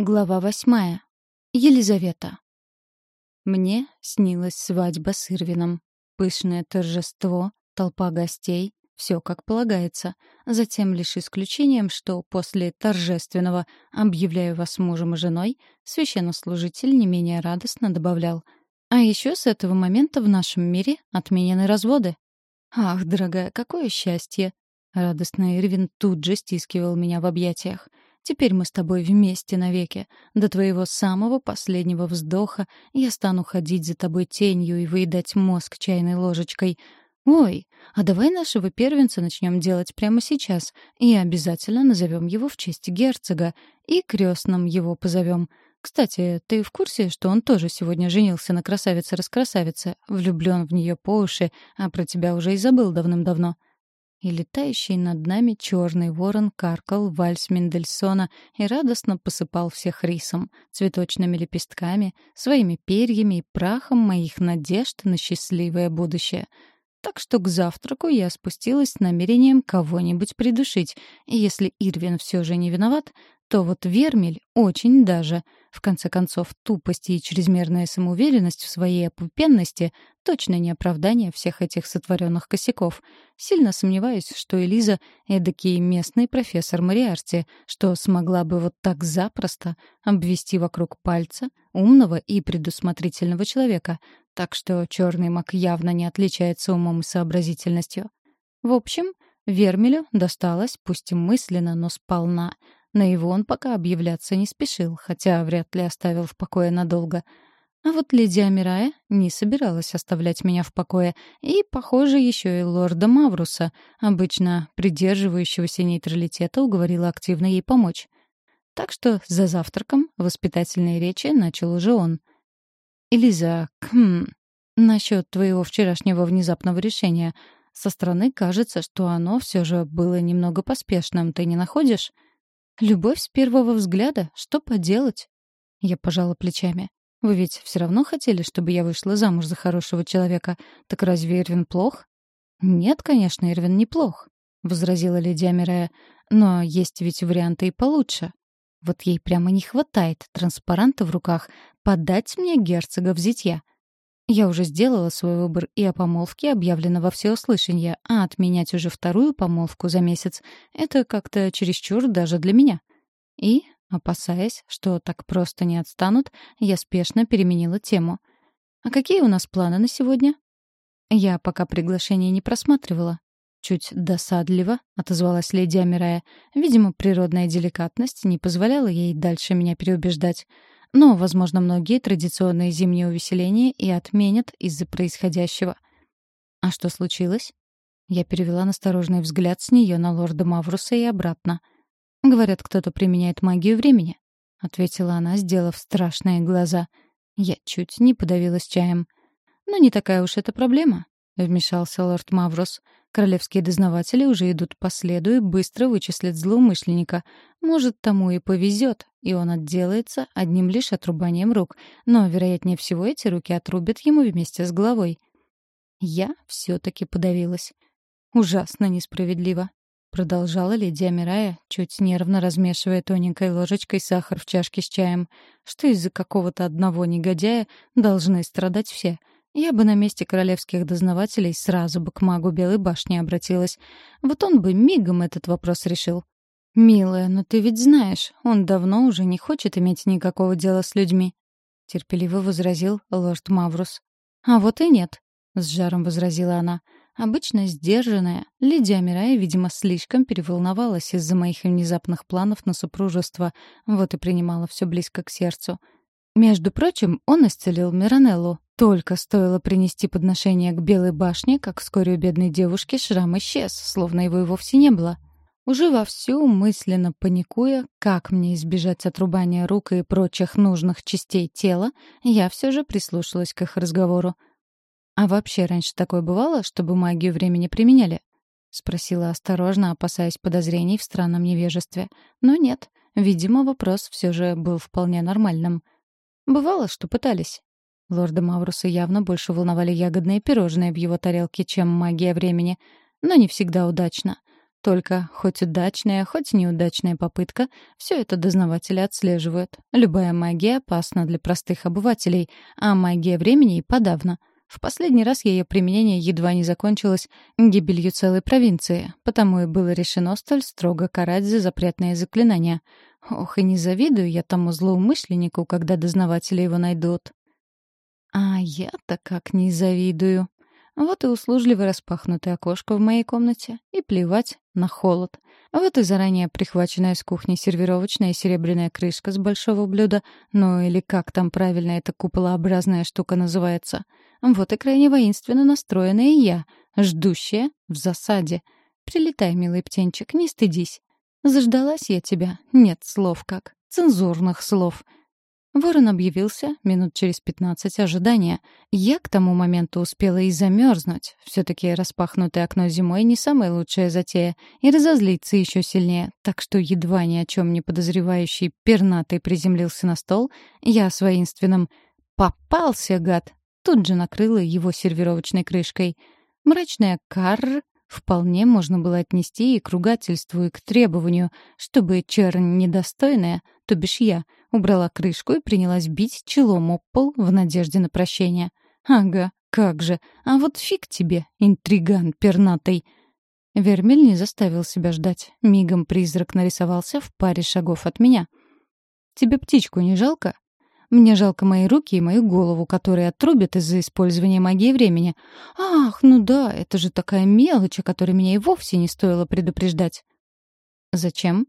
Глава восьмая. Елизавета. Мне снилась свадьба с Ирвином. Пышное торжество, толпа гостей, все как полагается. Затем лишь исключением, что после торжественного «объявляю вас мужем и женой» священнослужитель не менее радостно добавлял «А еще с этого момента в нашем мире отменены разводы». «Ах, дорогая, какое счастье!» Радостно Ирвин тут же стискивал меня в объятиях — Теперь мы с тобой вместе навеки. До твоего самого последнего вздоха я стану ходить за тобой тенью и выедать мозг чайной ложечкой. Ой, а давай нашего первенца начнем делать прямо сейчас, и обязательно назовем его в честь герцога, и крестным его позовем. Кстати, ты в курсе, что он тоже сегодня женился на красавице-раскрасавице, влюблен в нее по уши, а про тебя уже и забыл давным-давно?» И летающий над нами черный ворон каркал вальс Мендельсона и радостно посыпал всех рисом, цветочными лепестками, своими перьями и прахом моих надежд на счастливое будущее. Так что к завтраку я спустилась с намерением кого-нибудь придушить, и если Ирвин все же не виноват, то вот Вермель очень даже. В конце концов, тупость и чрезмерная самоуверенность в своей опупенности — точно не оправдание всех этих сотворенных косяков. Сильно сомневаюсь, что Элиза — эдакий местный профессор Мариарти, что смогла бы вот так запросто обвести вокруг пальца умного и предусмотрительного человека, так что черный маг явно не отличается умом и сообразительностью. В общем, Вермелю досталось, пусть и мысленно, но сполна — на его он пока объявляться не спешил, хотя вряд ли оставил в покое надолго. А вот леди Амирая не собиралась оставлять меня в покое, и, похоже, еще и лорда Мавруса, обычно придерживающегося нейтралитета, уговорила активно ей помочь. Так что за завтраком воспитательные речи начал уже он. «Элиза, хм, насчет твоего вчерашнего внезапного решения. Со стороны кажется, что оно все же было немного поспешным, ты не находишь?» Любовь с первого взгляда, что поделать? Я пожала плечами. Вы ведь все равно хотели, чтобы я вышла замуж за хорошего человека. Так разве Эрвин плох? Нет, конечно, Эрвин неплох, возразила леди Амирая. Но есть ведь варианты и получше. Вот ей прямо не хватает транспаранта в руках подать мне герцога в зятья. Я уже сделала свой выбор и о помолвке объявлено во всеуслышание, а отменять уже вторую помолвку за месяц — это как-то чересчур даже для меня. И, опасаясь, что так просто не отстанут, я спешно переменила тему. «А какие у нас планы на сегодня?» Я пока приглашение не просматривала. Чуть досадливо отозвалась леди Амирая. Видимо, природная деликатность не позволяла ей дальше меня переубеждать. Но, возможно, многие традиционные зимние увеселения и отменят из-за происходящего. А что случилось? Я перевела насторожный взгляд с нее на лорда Мавруса и обратно. «Говорят, кто-то применяет магию времени», — ответила она, сделав страшные глаза. Я чуть не подавилась чаем. «Но не такая уж это проблема», — вмешался лорд Маврус. Королевские дознаватели уже идут по следу и быстро вычислят злоумышленника. Может, тому и повезет, и он отделается одним лишь отрубанием рук. Но, вероятнее всего, эти руки отрубят ему вместе с головой. Я все-таки подавилась. Ужасно несправедливо. Продолжала леди Амирая, чуть нервно размешивая тоненькой ложечкой сахар в чашке с чаем, что из-за какого-то одного негодяя должны страдать все — я бы на месте королевских дознавателей сразу бы к магу Белой башни обратилась. Вот он бы мигом этот вопрос решил. «Милая, но ты ведь знаешь, он давно уже не хочет иметь никакого дела с людьми», — терпеливо возразил лорд Маврус. «А вот и нет», — с жаром возразила она. Обычно сдержанная, Лидия Амирая, видимо, слишком переволновалась из-за моих внезапных планов на супружество, вот и принимала все близко к сердцу. Между прочим, он исцелил Миранеллу, только стоило принести подношение к Белой башне, как вскоре у бедной девушки шрам исчез, словно его и вовсе не было. Уже вовсю, мысленно паникуя, как мне избежать отрубания рук и прочих нужных частей тела, я все же прислушалась к их разговору. «А вообще раньше такое бывало, чтобы магию времени применяли?» — спросила осторожно, опасаясь подозрений в странном невежестве. Но нет, видимо, вопрос все же был вполне нормальным. Бывало, что пытались. Лорда Мавруса явно больше волновали ягодные пирожные в его тарелке, чем магия времени. Но не всегда удачно. Только хоть удачная, хоть неудачная попытка, все это дознаватели отслеживают. Любая магия опасна для простых обывателей, а магия времени и подавно. В последний раз ее применение едва не закончилось гибелью целой провинции, потому и было решено столь строго карать за запретные заклинания. Ох, и не завидую я тому злоумышленнику, когда дознаватели его найдут. А я-то как не завидую. Вот и услужливо распахнутое окошко в моей комнате, и плевать на холод. Вот и заранее прихваченная с кухни сервировочная серебряная крышка с большого блюда, ну или как там правильно эта куполообразная штука называется. Вот и крайне воинственно настроенная я, ждущая в засаде. Прилетай, милый птенчик, не стыдись. Заждалась я тебя, нет слов как, цензурных слов — Ворон объявился минут через пятнадцать ожидания. Я к тому моменту успела и замерзнуть. Все-таки распахнутое окно зимой не самая лучшая затея. И разозлиться еще сильнее. Так что едва ни о чем не подозревающий пернатый приземлился на стол, я с воинственным «попался, гад!» тут же накрыла его сервировочной крышкой. Мрачная карр вполне можно было отнести и к ругательству, и к требованию, чтобы чернь недостойная, то бишь я, убрала крышку и принялась бить челом об пол в надежде на прощение. «Ага, как же! А вот фиг тебе, интриган пернатый!» Вермель не заставил себя ждать. Мигом призрак нарисовался в паре шагов от меня. «Тебе птичку не жалко?» Мне жалко мои руки и мою голову, которые отрубят из-за использования магии времени. Ах, ну да, это же такая мелочь, о которой меня и вовсе не стоило предупреждать. Зачем?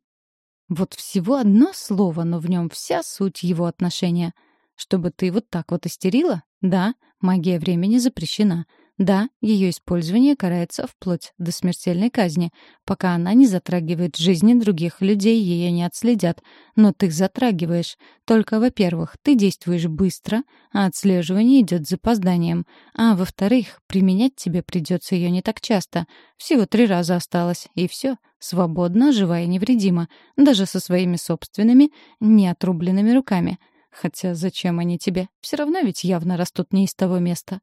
Вот всего одно слово, но в нем вся суть его отношения. Чтобы ты вот так вот истерила? Да, магия времени запрещена. Да, ее использование карается вплоть до смертельной казни. Пока она не затрагивает жизни других людей, ее не отследят. Но ты затрагиваешь. Только, во-первых, ты действуешь быстро, а отслеживание идет с запозданием. А во-вторых, применять тебе придется ее не так часто. Всего три раза осталось, и все. Свободно, жива и невредима. Даже со своими собственными, неотрубленными руками. Хотя зачем они тебе? Все равно ведь явно растут не из того места.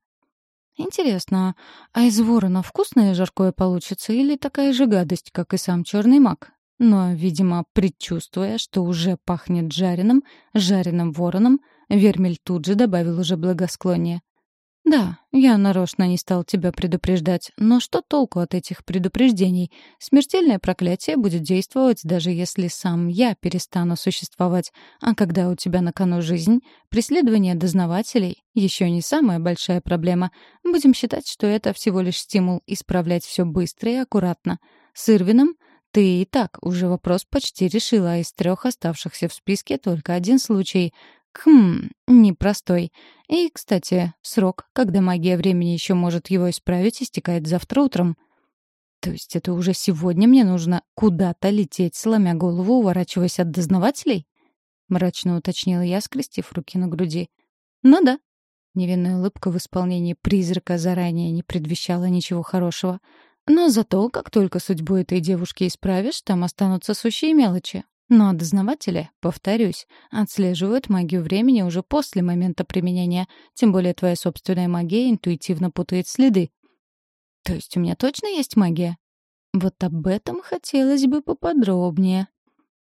Интересно, а из ворона вкусное жаркое получится или такая же гадость, как и сам черный маг? Но, видимо, предчувствуя, что уже пахнет жареным, жареным вороном, Вермель тут же добавил уже благосклоние. «Да, я нарочно не стал тебя предупреждать, но что толку от этих предупреждений? Смертельное проклятие будет действовать, даже если сам я перестану существовать. А когда у тебя на кону жизнь, преследование дознавателей — еще не самая большая проблема. Будем считать, что это всего лишь стимул исправлять все быстро и аккуратно. С Ирвином ты и так уже вопрос почти решила, а из трех оставшихся в списке только один случай — Хм, непростой. И, кстати, срок, когда магия времени еще может его исправить, истекает завтра утром. То есть это уже сегодня мне нужно куда-то лететь, сломя голову, уворачиваясь от дознавателей? Мрачно уточнила я, скрестив руки на груди. Ну да. Невинная улыбка в исполнении призрака заранее не предвещала ничего хорошего. Но зато, как только судьбу этой девушки исправишь, там останутся сущие мелочи. Но дознаватели, повторюсь, отслеживают магию времени уже после момента применения, тем более твоя собственная магия интуитивно путает следы. То есть у меня точно есть магия? Вот об этом хотелось бы поподробнее.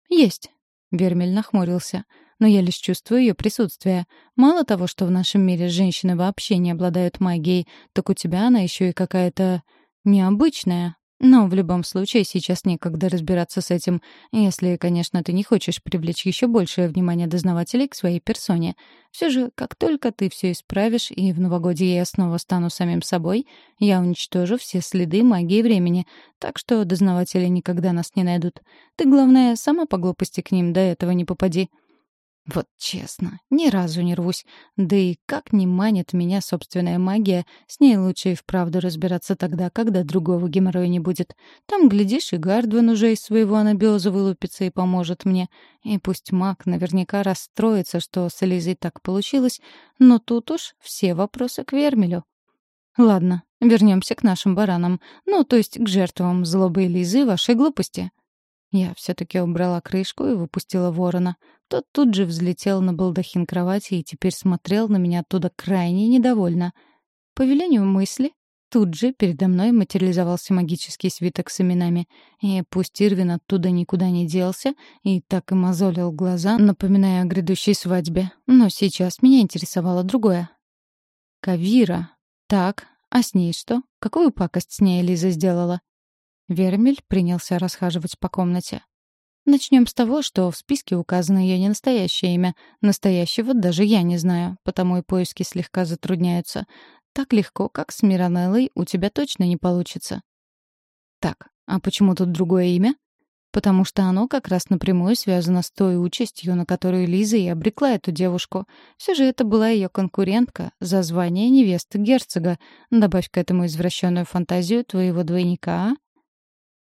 Есть. Вермель нахмурился. Но я лишь чувствую ее присутствие. Мало того, что в нашем мире женщины вообще не обладают магией, так у тебя она еще и какая-то необычная, но в любом случае сейчас некогда разбираться с этим, если, конечно, ты не хочешь привлечь еще большее внимание дознавателей к своей персоне. Все же, как только ты все исправишь, и в новогодие я снова стану самим собой, я уничтожу все следы магии времени, так что дознаватели никогда нас не найдут. Ты, главное, сама по глупости к ним до этого не попади. Вот честно, ни разу не рвусь. Да и как не манит меня собственная магия, с ней лучше и вправду разбираться тогда, когда другого геморроя не будет. Там, глядишь, и Гардвин уже из своего анабиоза вылупится и поможет мне. И пусть маг наверняка расстроится, что с Элизой так получилось, но тут уж все вопросы к Вермелю. Ладно, вернемся к нашим баранам. Ну, то есть к жертвам злобы Элизы вашей глупости. Я все-таки убрала крышку и выпустила ворона. Тот тут же взлетел на балдахин кровати и теперь смотрел на меня оттуда крайне недовольно. По велению мысли тут же передо мной материализовался магический свиток с именами. И пусть Ирвин оттуда никуда не делся и так и мозолил глаза, напоминая о грядущей свадьбе, но сейчас меня интересовало другое. «Кавира. Так, а с ней что? Какую пакость с ней Элиза сделала?» Вермель принялся расхаживать по комнате. Начнем с того, что в списке указано ее не настоящее имя. Настоящего даже я не знаю, потому и поиски слегка затрудняются. Так легко, как с Миранеллой, у тебя точно не получится. Так, а почему тут другое имя? Потому что оно как раз напрямую связано с той участью, на которую Лиза и обрекла эту девушку. Все же это была ее конкурентка за звание невесты герцога. Добавь к этому извращенную фантазию твоего двойника, а?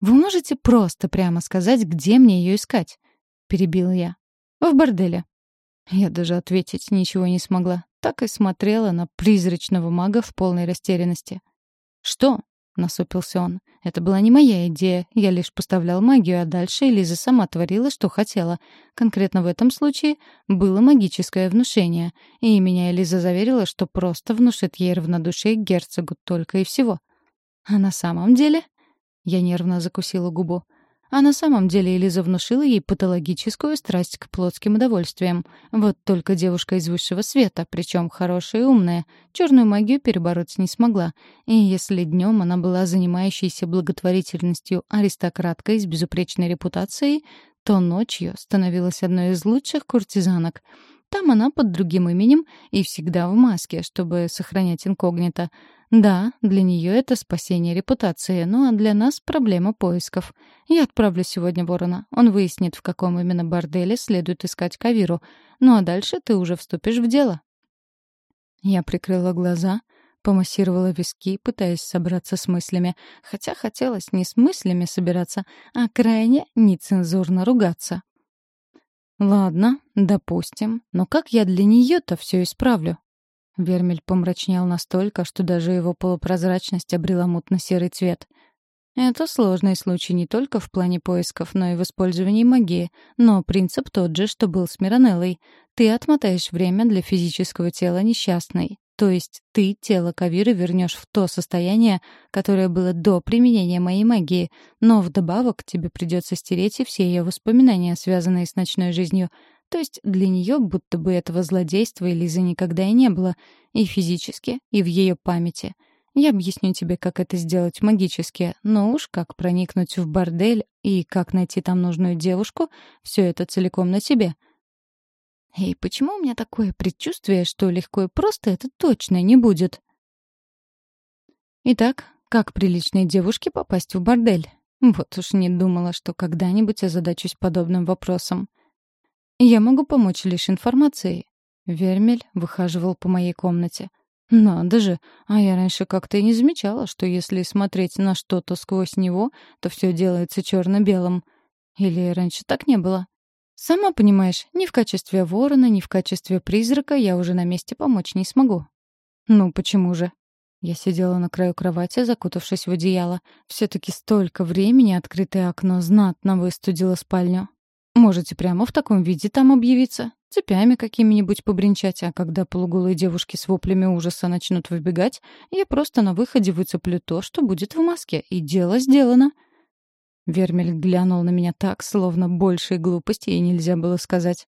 «Вы можете просто прямо сказать, где мне ее искать?» — перебил я. «В борделе». Я даже ответить ничего не смогла. Так и смотрела на призрачного мага в полной растерянности. «Что?» — насупился он. «Это была не моя идея. Я лишь поставлял магию, а дальше Элиза сама творила, что хотела. Конкретно в этом случае было магическое внушение. И меня Элиза заверила, что просто внушит ей равнодушие к герцогу только и всего. А на самом деле я нервно закусила губу. А на самом деле Элиза внушила ей патологическую страсть к плотским удовольствиям. Вот только девушка из высшего света, причем хорошая и умная, черную магию перебороть не смогла. И если днем она была занимающейся благотворительностью аристократкой с безупречной репутацией, то ночью становилась одной из лучших куртизанок — там она под другим именем и всегда в маске, чтобы сохранять инкогнито. Да, для нее это спасение репутации, ну а для нас проблема поисков. Я отправлю сегодня Ворона. Он выяснит, в каком именно борделе следует искать Кавиру. Ну а дальше ты уже вступишь в дело. Я прикрыла глаза, помассировала виски, пытаясь собраться с мыслями. Хотя хотелось не с мыслями собираться, а крайне нецензурно ругаться. «Ладно, допустим. Но как я для нее-то все исправлю?» Вермель помрачнел настолько, что даже его полупрозрачность обрела мутно-серый цвет. Это сложный случай не только в плане поисков, но и в использовании магии. Но принцип тот же, что был с Миранеллой. Ты отмотаешь время для физического тела несчастной. То есть ты тело Кавиры вернешь в то состояние, которое было до применения моей магии, но вдобавок тебе придется стереть и все ее воспоминания, связанные с ночной жизнью. То есть для нее будто бы этого злодейства Элизы никогда и не было, и физически, и в ее памяти. Я объясню тебе, как это сделать магически, но уж как проникнуть в бордель и как найти там нужную девушку, все это целиком на тебе — и почему у меня такое предчувствие, что легко и просто это точно не будет? Итак, как приличной девушке попасть в бордель? Вот уж не думала, что когда-нибудь озадачусь подобным вопросом. Я могу помочь лишь информацией. Вермель выхаживал по моей комнате. Надо же, а я раньше как-то и не замечала, что если смотреть на что-то сквозь него, то все делается черно-белым. Или раньше так не было? Сама понимаешь, ни в качестве ворона, ни в качестве призрака я уже на месте помочь не смогу. Ну почему же? Я сидела на краю кровати, закутавшись в одеяло. Все-таки столько времени открытое окно знатно выстудило спальню. Можете прямо в таком виде там объявиться, цепями какими-нибудь побренчать, а когда полуголые девушки с воплями ужаса начнут выбегать, я просто на выходе выцеплю то, что будет в маске, и дело сделано. Вермель глянул на меня так, словно большей глупости ей нельзя было сказать.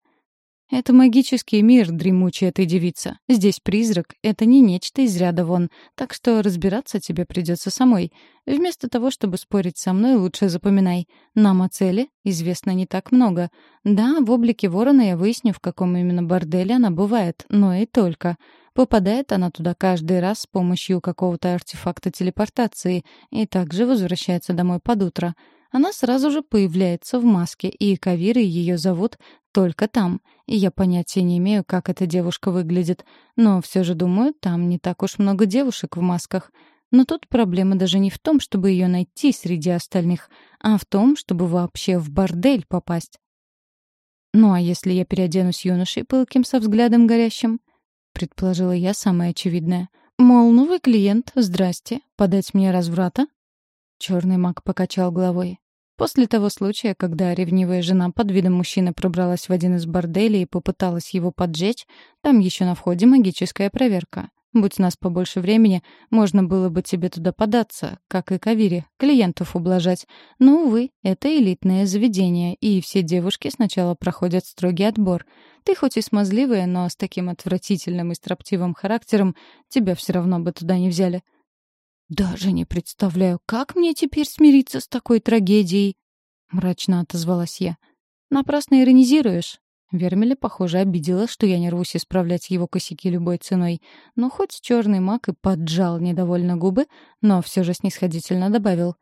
«Это магический мир, дремучая ты девица. Здесь призрак — это не нечто из ряда вон, так что разбираться тебе придется самой. Вместо того, чтобы спорить со мной, лучше запоминай. Нам о цели известно не так много. Да, в облике ворона я выясню, в каком именно борделе она бывает, но и только. Попадает она туда каждый раз с помощью какого-то артефакта телепортации и также возвращается домой под утро». Она сразу же появляется в маске, и Кавирой ее зовут только там. И я понятия не имею, как эта девушка выглядит. Но все же думаю, там не так уж много девушек в масках. Но тут проблема даже не в том, чтобы ее найти среди остальных, а в том, чтобы вообще в бордель попасть. «Ну а если я переоденусь юношей пылким со взглядом горящим?» — предположила я самое очевидное. «Мол, новый клиент, здрасте, подать мне разврата?» Черный маг покачал головой. После того случая, когда ревнивая жена под видом мужчины пробралась в один из борделей и попыталась его поджечь, там еще на входе магическая проверка. Будь у нас побольше времени, можно было бы тебе туда податься, как и к Авире, клиентов ублажать. Но, увы, это элитное заведение, и все девушки сначала проходят строгий отбор. Ты хоть и смазливая, но с таким отвратительным и строптивым характером тебя все равно бы туда не взяли. «Даже не представляю, как мне теперь смириться с такой трагедией?» — мрачно отозвалась я. «Напрасно иронизируешь. Вермеля, похоже, обидела, что я не рвусь исправлять его косяки любой ценой. Но хоть черный маг и поджал недовольно губы, но все же снисходительно добавил.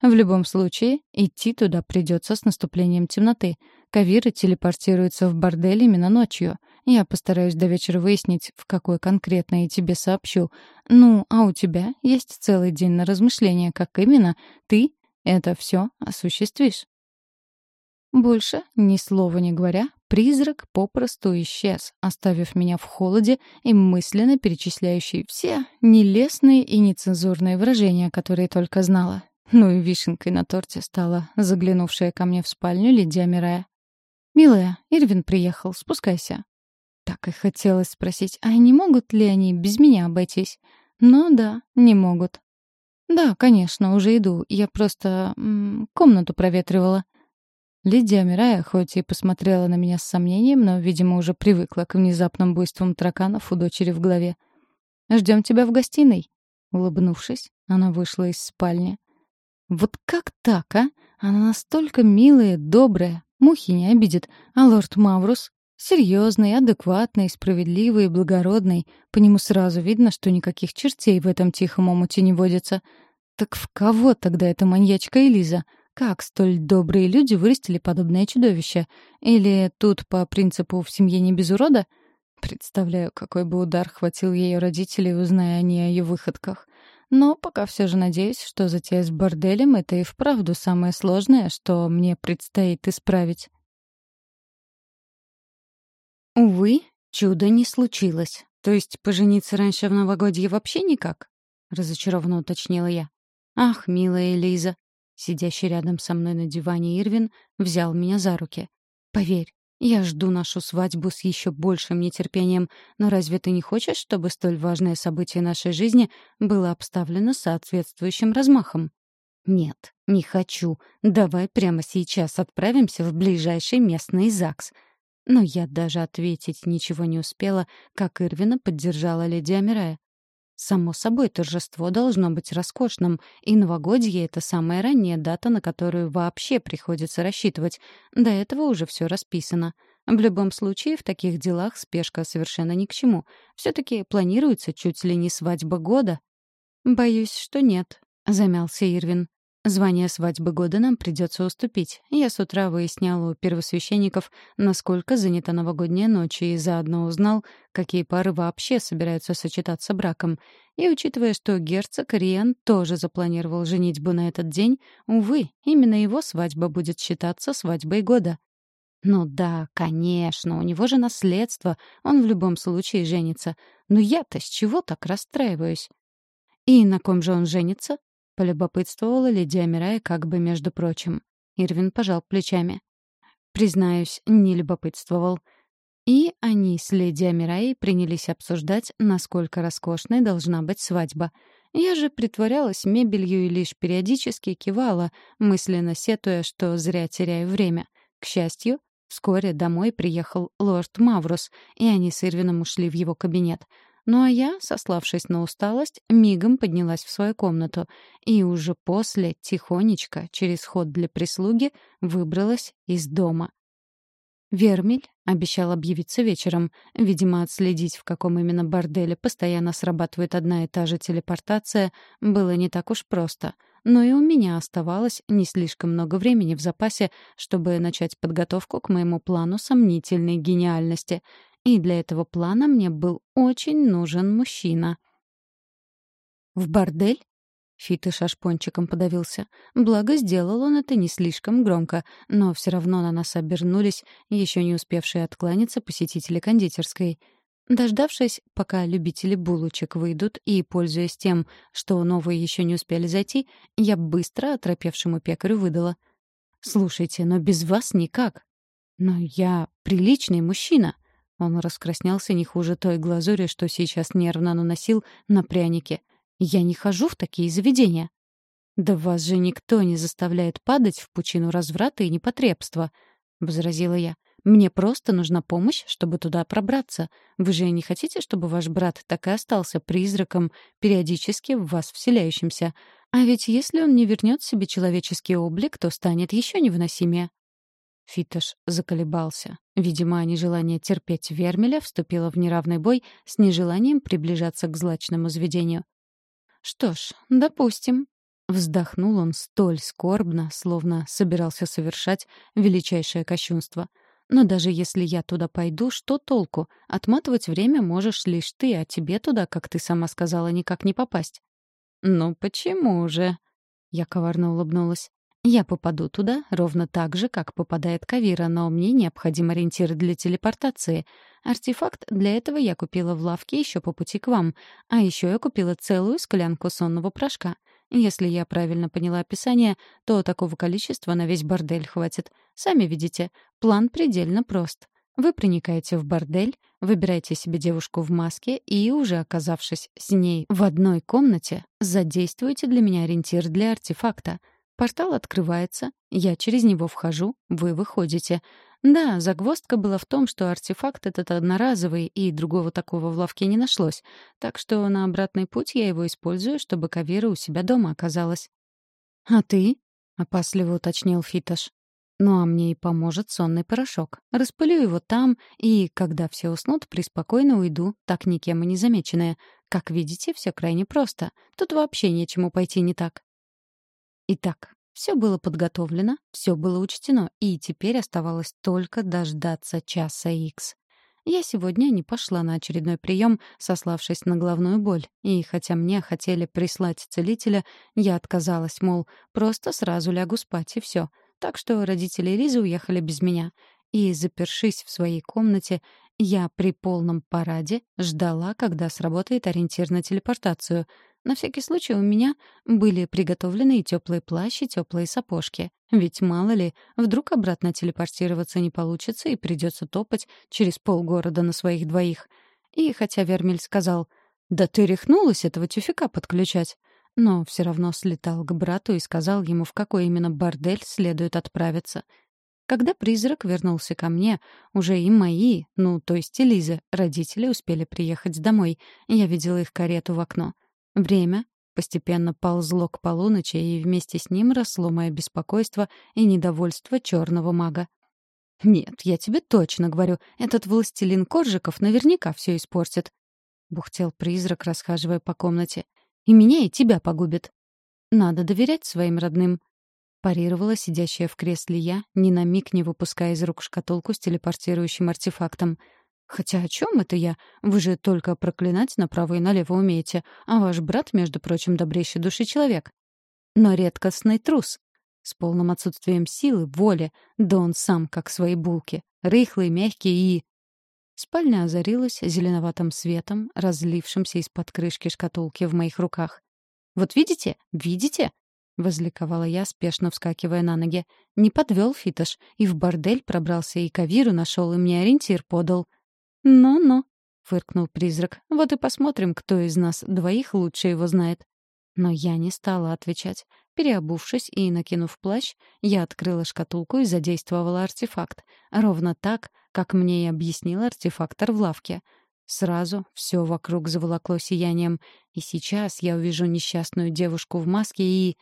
В любом случае, идти туда придется с наступлением темноты. Кавиры телепортируются в бордель именно ночью. Я постараюсь до вечера выяснить, в какой конкретно я тебе сообщу. Ну, а у тебя есть целый день на размышления, как именно ты это все осуществишь. Больше, ни слова не говоря, призрак попросту исчез, оставив меня в холоде и мысленно перечисляющий все нелестные и нецензурные выражения, которые только знала. Ну и вишенкой на торте стала заглянувшая ко мне в спальню Лидия Мирая. «Милая, Ирвин приехал, спускайся». Так и хотелось спросить, а не могут ли они без меня обойтись? Но да, не могут. «Да, конечно, уже иду. Я просто... М -м, комнату проветривала». Лидия Мирая хоть и посмотрела на меня с сомнением, но, видимо, уже привыкла к внезапным буйствам тараканов у дочери в голове. «Ждем тебя в гостиной». Улыбнувшись, она вышла из спальни. «Вот как так, а? Она настолько милая, добрая, мухи не обидит, а лорд Маврус Серьезный, адекватный, справедливый и благородный. По нему сразу видно, что никаких чертей в этом тихом омуте не водится. Так в кого тогда эта маньячка Элиза? Как столь добрые люди вырастили подобное чудовище? Или тут по принципу «в семье не без урода»? Представляю, какой бы удар хватил ее родителей, узная они о ее выходках. Но пока все же надеюсь, что затея с борделем — это и вправду самое сложное, что мне предстоит исправить. Увы, чуда не случилось. То есть пожениться раньше в новогодье вообще никак? Разочарованно уточнила я. Ах, милая Элиза, Сидящий рядом со мной на диване Ирвин взял меня за руки. «Поверь, я жду нашу свадьбу с еще большим нетерпением, но разве ты не хочешь, чтобы столь важное событие нашей жизни было обставлено соответствующим размахом?» «Нет, не хочу. Давай прямо сейчас отправимся в ближайший местный ЗАГС». Но я даже ответить ничего не успела, как Ирвина поддержала леди Амирая. Само собой, торжество должно быть роскошным, и новогодье — это самая ранняя дата, на которую вообще приходится рассчитывать. До этого уже все расписано. В любом случае, в таких делах спешка совершенно ни к чему. Все-таки планируется чуть ли не свадьба года. «Боюсь, что нет», — замялся Ирвин. Звание свадьбы года нам придется уступить. Я с утра выяснял у первосвященников, насколько занята новогодняя ночь, и заодно узнал, какие пары вообще собираются сочетаться браком. И учитывая, что герцог Риан тоже запланировал женитьбу на этот день, увы, именно его свадьба будет считаться свадьбой года. Ну да, конечно, у него же наследство, он в любом случае женится. Но я-то с чего так расстраиваюсь? И на ком же он женится? — полюбопытствовала Лидия Мирая как бы между прочим. Ирвин пожал плечами. Признаюсь, не любопытствовал. И они с леди Амираей принялись обсуждать, насколько роскошной должна быть свадьба. Я же притворялась мебелью и лишь периодически кивала, мысленно сетуя, что зря теряю время. К счастью, вскоре домой приехал лорд Маврус, и они с Ирвином ушли в его кабинет — ну а я, сославшись на усталость, мигом поднялась в свою комнату и уже после, тихонечко, через ход для прислуги, выбралась из дома. Вермель обещал объявиться вечером. Видимо, отследить, в каком именно борделе постоянно срабатывает одна и та же телепортация, было не так уж просто. Но и у меня оставалось не слишком много времени в запасе, чтобы начать подготовку к моему плану сомнительной гениальности. И для этого плана мне был очень нужен мужчина. «В бордель?» Фитыш аж пончиком подавился. Благо, сделал он это не слишком громко, но все равно на нас обернулись еще не успевшие откланяться посетители кондитерской. Дождавшись, пока любители булочек выйдут, и, пользуясь тем, что новые еще не успели зайти, я быстро оторопевшему пекарю выдала. «Слушайте, но без вас никак». «Но я приличный мужчина», Он раскраснелся не хуже той глазури, что сейчас нервно наносил на пряники. «Я не хожу в такие заведения». «Да вас же никто не заставляет падать в пучину разврата и непотребства», — возразила я. «Мне просто нужна помощь, чтобы туда пробраться. Вы же не хотите, чтобы ваш брат так и остался призраком, периодически в вас вселяющимся? А ведь если он не вернет себе человеческий облик, то станет еще невыносимее». Фитош заколебался. Видимо, нежелание терпеть Вермеля вступило в неравный бой с нежеланием приближаться к злачному заведению. «Что ж, допустим». Вздохнул он столь скорбно, словно собирался совершать величайшее кощунство. «Но даже если я туда пойду, что толку? Отматывать время можешь лишь ты, а тебе туда, как ты сама сказала, никак не попасть». «Ну почему же?» Я коварно улыбнулась. Я попаду туда ровно так же, как попадает Кавира, но мне необходим ориентир для телепортации. Артефакт для этого я купила в лавке еще по пути к вам. А еще я купила целую склянку сонного порошка. Если я правильно поняла описание, то такого количества на весь бордель хватит. Сами видите, план предельно прост. Вы проникаете в бордель, выбираете себе девушку в маске и, уже оказавшись с ней в одной комнате, задействуете для меня ориентир для артефакта — Портал открывается, я через него вхожу, вы выходите. Да, загвоздка была в том, что артефакт этот одноразовый, и другого такого в лавке не нашлось. Так что на обратный путь я его использую, чтобы Кавира у себя дома оказалась. «А ты?» — опасливо уточнил Фитош. «Ну а мне и поможет сонный порошок. Распылю его там, и, когда все уснут, преспокойно уйду, так никем и не замеченная. Как видите, все крайне просто. Тут вообще нечему пойти не так. Итак, все было подготовлено, все было учтено, и теперь оставалось только дождаться часа Икс. Я сегодня не пошла на очередной прием, сославшись на головную боль, и хотя мне хотели прислать целителя, я отказалась, мол, просто сразу лягу спать и все. Так что родители Лизы уехали без меня. И, запершись в своей комнате, я при полном параде ждала, когда сработает ориентир на телепортацию — на всякий случай у меня были приготовлены и теплые плащ, и теплые сапожки. Ведь мало ли, вдруг обратно телепортироваться не получится и придется топать через полгорода на своих двоих. И хотя Вермель сказал «Да ты рехнулась этого тюфика подключать», но все равно слетал к брату и сказал ему, в какой именно бордель следует отправиться. Когда призрак вернулся ко мне, уже и мои, ну, то есть Элиза, родители успели приехать домой. Я видела их карету в окно — Время постепенно ползло к полуночи, и вместе с ним росло мое беспокойство и недовольство черного мага. «Нет, я тебе точно говорю, этот властелин коржиков наверняка все испортит», — бухтел призрак, расхаживая по комнате. «И меня, и тебя погубит». «Надо доверять своим родным», — парировала сидящая в кресле я, ни на миг не выпуская из рук шкатулку с телепортирующим артефактом — Хотя о чем это я? Вы же только проклинать направо и налево умеете, а ваш брат, между прочим, добрейший души человек. Но редкостный трус. С полным отсутствием силы, воли, да он сам, как свои булки. Рыхлый, мягкий и... Спальня озарилась зеленоватым светом, разлившимся из-под крышки шкатулки в моих руках. «Вот видите? Видите?» — возликовала я, спешно вскакивая на ноги. Не подвел Фитош, и в бордель пробрался, и Кавиру нашел, и мне ориентир подал. «Ну-ну», — фыркнул призрак, — «вот и посмотрим, кто из нас двоих лучше его знает». Но я не стала отвечать. Переобувшись и накинув плащ, я открыла шкатулку и задействовала артефакт. Ровно так, как мне и объяснил артефактор в лавке. Сразу все вокруг заволокло сиянием, и сейчас я увижу несчастную девушку в маске и...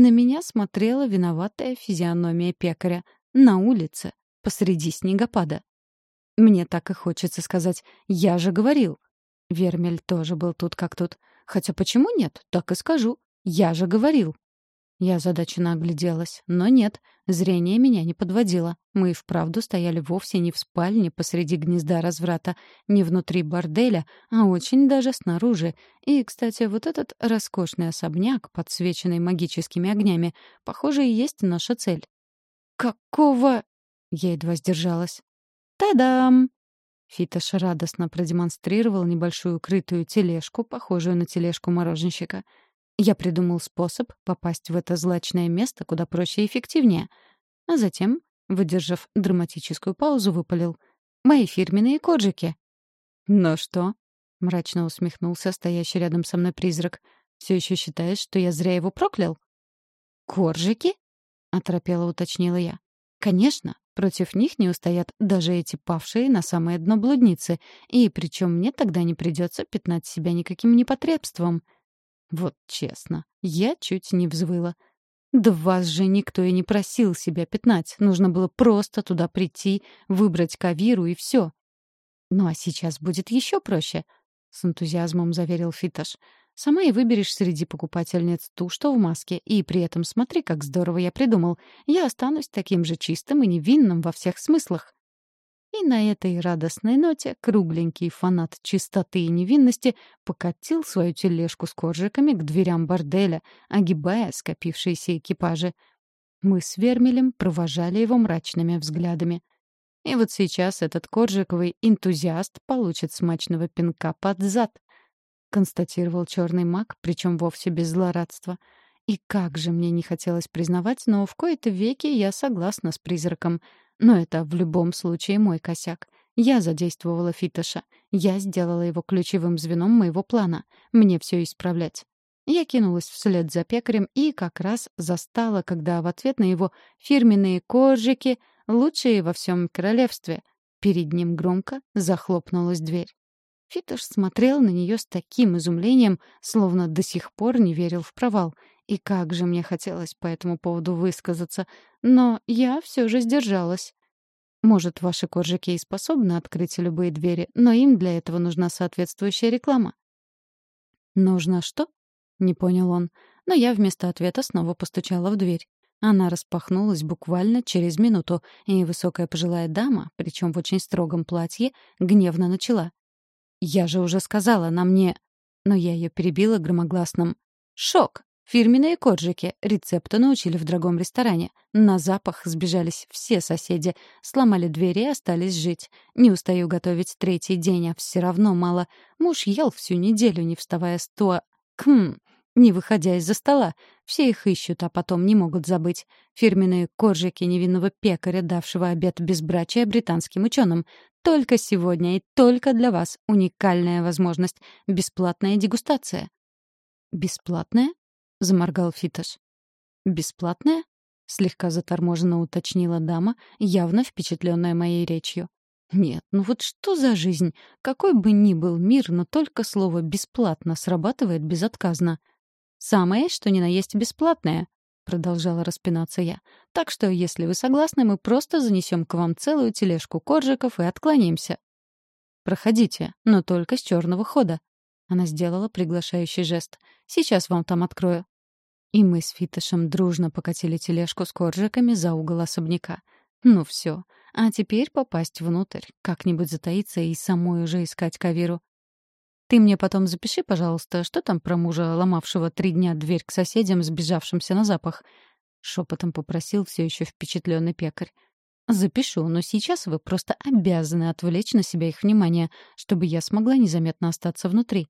На меня смотрела виноватая физиономия пекаря на улице, посреди снегопада. Мне так и хочется сказать «я же говорил». Вермель тоже был тут как тут. Хотя почему нет? Так и скажу. «Я же говорил». Я задаченно огляделась. Но нет, зрение меня не подводило. Мы и вправду стояли вовсе не в спальне посреди гнезда разврата, не внутри борделя, а очень даже снаружи. И, кстати, вот этот роскошный особняк, подсвеченный магическими огнями, похоже, и есть наша цель. «Какого...» Я едва сдержалась. «Та-дам!» Фитош радостно продемонстрировал небольшую крытую тележку, похожую на тележку мороженщика. Я придумал способ попасть в это злачное место куда проще и эффективнее. А затем, выдержав драматическую паузу, выпалил. Мои фирменные коджики». «Ну что?» — мрачно усмехнулся стоящий рядом со мной призрак. «Все еще считаешь, что я зря его проклял?» «Коржики?» — оторопело уточнила я. «Конечно, против них не устоят даже эти павшие на самое дно блудницы, и причем мне тогда не придется пятнать себя никаким непотребством». Вот честно, я чуть не взвыла. Да вас же никто и не просил себя пятнать. Нужно было просто туда прийти, выбрать кавиру и все. Ну а сейчас будет еще проще, — с энтузиазмом заверил Фиташ. Сама и выберешь среди покупательниц ту, что в маске, и при этом смотри, как здорово я придумал. Я останусь таким же чистым и невинным во всех смыслах. И на этой радостной ноте кругленький фанат чистоты и невинности покатил свою тележку с коржиками к дверям борделя, огибая скопившиеся экипажи. Мы с Вермелем провожали его мрачными взглядами. И вот сейчас этот коржиковый энтузиаст получит смачного пинка под зад, констатировал черный маг, причем вовсе без злорадства. И как же мне не хотелось признавать, но в кои-то веки я согласна с призраком — но это в любом случае мой косяк. Я задействовала Фитоша. Я сделала его ключевым звеном моего плана. Мне все исправлять. Я кинулась вслед за пекарем и как раз застала, когда в ответ на его фирменные коржики, лучшие во всем королевстве, перед ним громко захлопнулась дверь. Фитош смотрел на нее с таким изумлением, словно до сих пор не верил в провал, и как же мне хотелось по этому поводу высказаться, но я все же сдержалась. Может, ваши коржики и способны открыть любые двери, но им для этого нужна соответствующая реклама. «Нужно что?» — не понял он. Но я вместо ответа снова постучала в дверь. Она распахнулась буквально через минуту, и высокая пожилая дама, причем в очень строгом платье, гневно начала. «Я же уже сказала, на мне...» Но я ее перебила громогласным. «Шок! Фирменные коржики. Рецепты научили в дорогом ресторане. На запах сбежались все соседи. Сломали двери и остались жить. Не устаю готовить третий день, а все равно мало. Муж ел всю неделю, не вставая с то... Кхм... Не выходя из-за стола. Все их ищут, а потом не могут забыть. Фирменные коржики невинного пекаря, давшего обед безбрачия британским ученым. Только сегодня и только для вас уникальная возможность. Бесплатная дегустация. Бесплатная? — заморгал Фитош. «Бесплатная?» — слегка заторможенно уточнила дама, явно впечатленная моей речью. «Нет, ну вот что за жизнь? Какой бы ни был мир, но только слово «бесплатно» срабатывает безотказно. «Самое, что ни на есть бесплатное», — продолжала распинаться я. «Так что, если вы согласны, мы просто занесем к вам целую тележку коржиков и отклонимся». «Проходите, но только с черного хода», она сделала приглашающий жест. «Сейчас вам там открою». И мы с Фитошем дружно покатили тележку с коржиками за угол особняка. Ну все. А теперь попасть внутрь, как-нибудь затаиться и самой уже искать Кавиру. Ты мне потом запиши, пожалуйста, что там про мужа, ломавшего три дня дверь к соседям, сбежавшимся на запах. Шепотом попросил все еще впечатленный пекарь. Запишу, но сейчас вы просто обязаны отвлечь на себя их внимание, чтобы я смогла незаметно остаться внутри.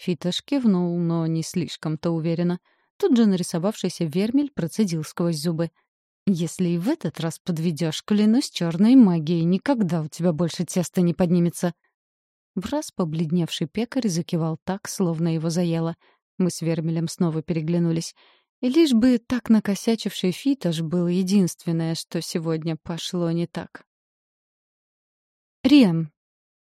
Фитош кивнул, но не слишком-то уверенно. Тут же нарисовавшийся вермель процедил сквозь зубы. «Если и в этот раз подведешь, клянусь черной магией, никогда у тебя больше теста не поднимется». В раз побледневший пекарь закивал так, словно его заело. Мы с Вермелем снова переглянулись. И лишь бы так накосячивший Фитош был единственное, что сегодня пошло не так. «Риам,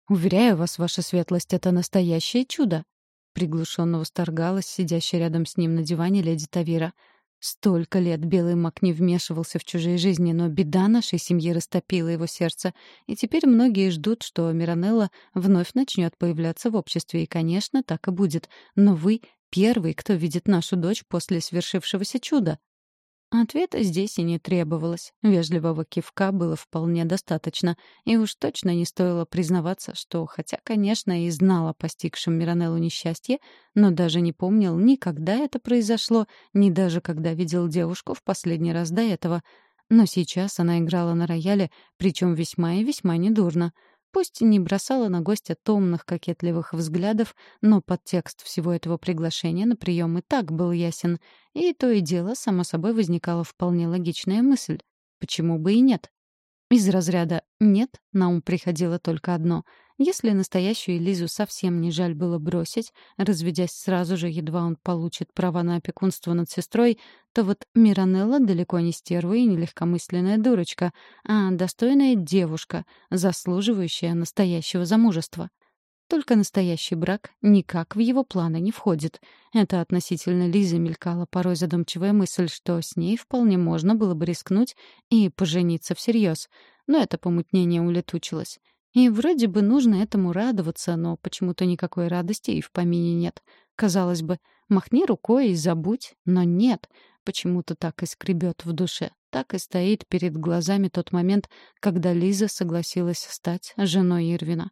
уверяю вас, ваша светлость, это настоящее чудо!» Приглушенно восторгалась сидящая рядом с ним на диване леди Тавира. Столько лет белый маг не вмешивался в чужие жизни, но беда нашей семьи растопила его сердце, и теперь многие ждут, что Миранелла вновь начнет появляться в обществе, и, конечно, так и будет. Но вы — первый, кто видит нашу дочь после свершившегося чуда. Ответа здесь и не требовалось. Вежливого кивка было вполне достаточно, и уж точно не стоило признаваться, что, хотя, конечно, и знал о постигшем Миранеллу несчастье, но даже не помнил ни когда это произошло, ни даже когда видел девушку в последний раз до этого. Но сейчас она играла на рояле, причем весьма и весьма недурно — Пусть не бросала на гостя томных, кокетливых взглядов, но подтекст всего этого приглашения на прием и так был ясен. И то и дело, само собой, возникала вполне логичная мысль. Почему бы и нет? Из разряда «нет» на ум приходило только одно. Если настоящую Лизу совсем не жаль было бросить, разведясь сразу же, едва он получит права на опекунство над сестрой, то вот Миранелла далеко не стерва и не легкомысленная дурочка, а достойная девушка, заслуживающая настоящего замужества. Только настоящий брак никак в его планы не входит. Это относительно Лизы мелькала порой задумчивая мысль, что с ней вполне можно было бы рискнуть и пожениться всерьез. Но это помутнение улетучилось. И вроде бы нужно этому радоваться, но почему-то никакой радости и в помине нет. Казалось бы, махни рукой и забудь, но нет. Почему-то так и скребет в душе. Так и стоит перед глазами тот момент, когда Лиза согласилась стать женой Ирвина.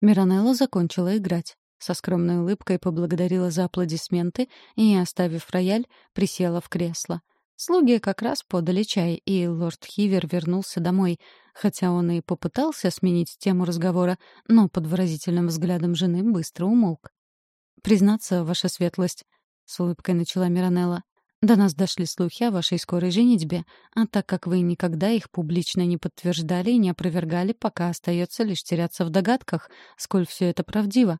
Миранелла закончила играть. Со скромной улыбкой поблагодарила за аплодисменты и, оставив рояль, присела в кресло. Слуги как раз подали чай, и лорд Хивер вернулся домой, хотя он и попытался сменить тему разговора, но под выразительным взглядом жены быстро умолк. «Признаться, ваша светлость», — с улыбкой начала Миранелла, до нас дошли слухи о вашей скорой женитьбе, а так как вы никогда их публично не подтверждали и не опровергали, пока остается лишь теряться в догадках, сколь все это правдиво.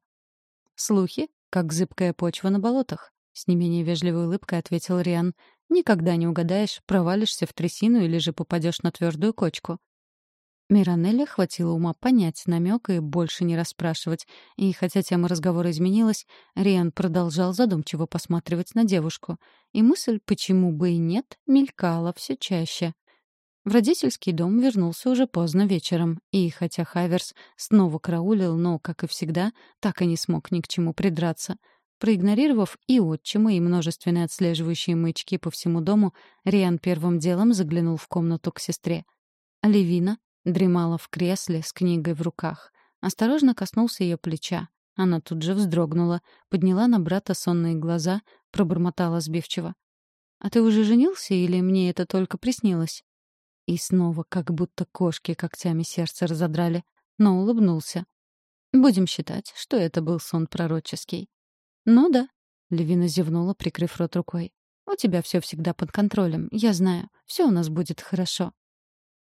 Слухи, как зыбкая почва на болотах, с не менее вежливой улыбкой ответил Риан. Никогда не угадаешь, провалишься в трясину или же попадешь на твердую кочку. Миранелле хватило ума понять намек и больше не расспрашивать. И хотя тема разговора изменилась, Риан продолжал задумчиво посматривать на девушку. И мысль «почему бы и нет» мелькала все чаще. В родительский дом вернулся уже поздно вечером, и хотя Хаверс снова караулил, но, как и всегда, так и не смог ни к чему придраться. Проигнорировав и отчима, и множественные отслеживающие маячки по всему дому, Риан первым делом заглянул в комнату к сестре. Левина, Дремала в кресле с книгой в руках. Осторожно коснулся ее плеча. Она тут же вздрогнула, подняла на брата сонные глаза, пробормотала сбивчиво. «А ты уже женился или мне это только приснилось?» И снова, как будто кошки когтями сердце разодрали, но улыбнулся. «Будем считать, что это был сон пророческий». «Ну да», — Левина зевнула, прикрыв рот рукой. «У тебя все всегда под контролем, я знаю. Все у нас будет хорошо».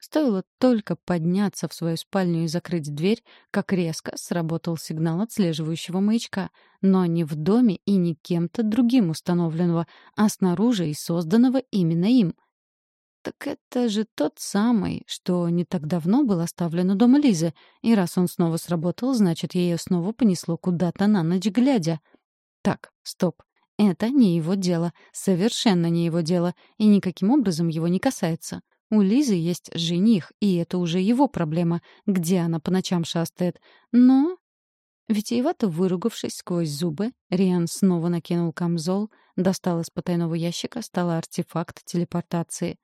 Стоило только подняться в свою спальню и закрыть дверь, как резко сработал сигнал отслеживающего маячка, но не в доме и не кем-то другим установленного, а снаружи и созданного именно им. Так это же тот самый, что не так давно был оставлен у дома Лизы, и раз он снова сработал, значит, ее снова понесло куда-то на ночь глядя. Так, стоп. Это не его дело, совершенно не его дело, и никаким образом его не касается. У Лизы есть жених, и это уже его проблема, где она по ночам шастает. Но... Витиевато выругавшись сквозь зубы, Риан снова накинул камзол, достал из потайного ящика, стал артефакт телепортации.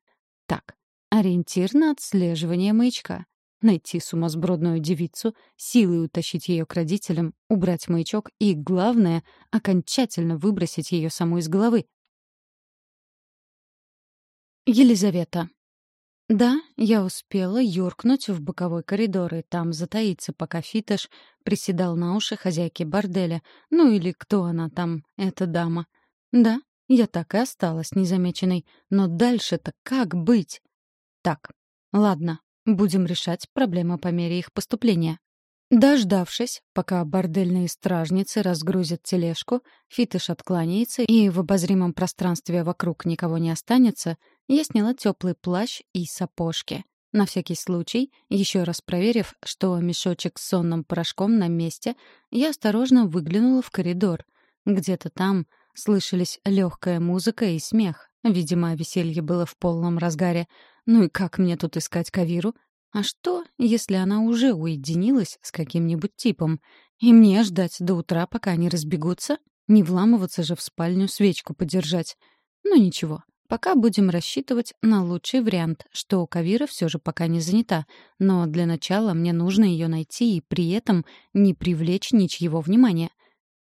Так, ориентир на отслеживание маячка. Найти сумасбродную девицу, силой утащить ее к родителям, убрать маячок и, главное, окончательно выбросить ее саму из головы. Елизавета. Да, я успела юркнуть в боковой коридор и там затаиться, пока Фитош приседал на уши хозяйки борделя. Ну или кто она там, эта дама. Да, я так и осталась незамеченной. Но дальше-то как быть? Так, ладно, будем решать проблемы по мере их поступления. Дождавшись, пока бордельные стражницы разгрузят тележку, Фитыш откланяется и в обозримом пространстве вокруг никого не останется, я сняла теплый плащ и сапожки. На всякий случай, еще раз проверив, что мешочек с сонным порошком на месте, я осторожно выглянула в коридор. Где-то там слышались легкая музыка и смех. Видимо, веселье было в полном разгаре. Ну и как мне тут искать Кавиру? А что, если она уже уединилась с каким-нибудь типом? И мне ждать до утра, пока они разбегутся? Не вламываться же в спальню свечку подержать. Ну ничего, пока будем рассчитывать на лучший вариант, что Кавира все же пока не занята. Но для начала мне нужно ее найти и при этом не привлечь ничьего внимания.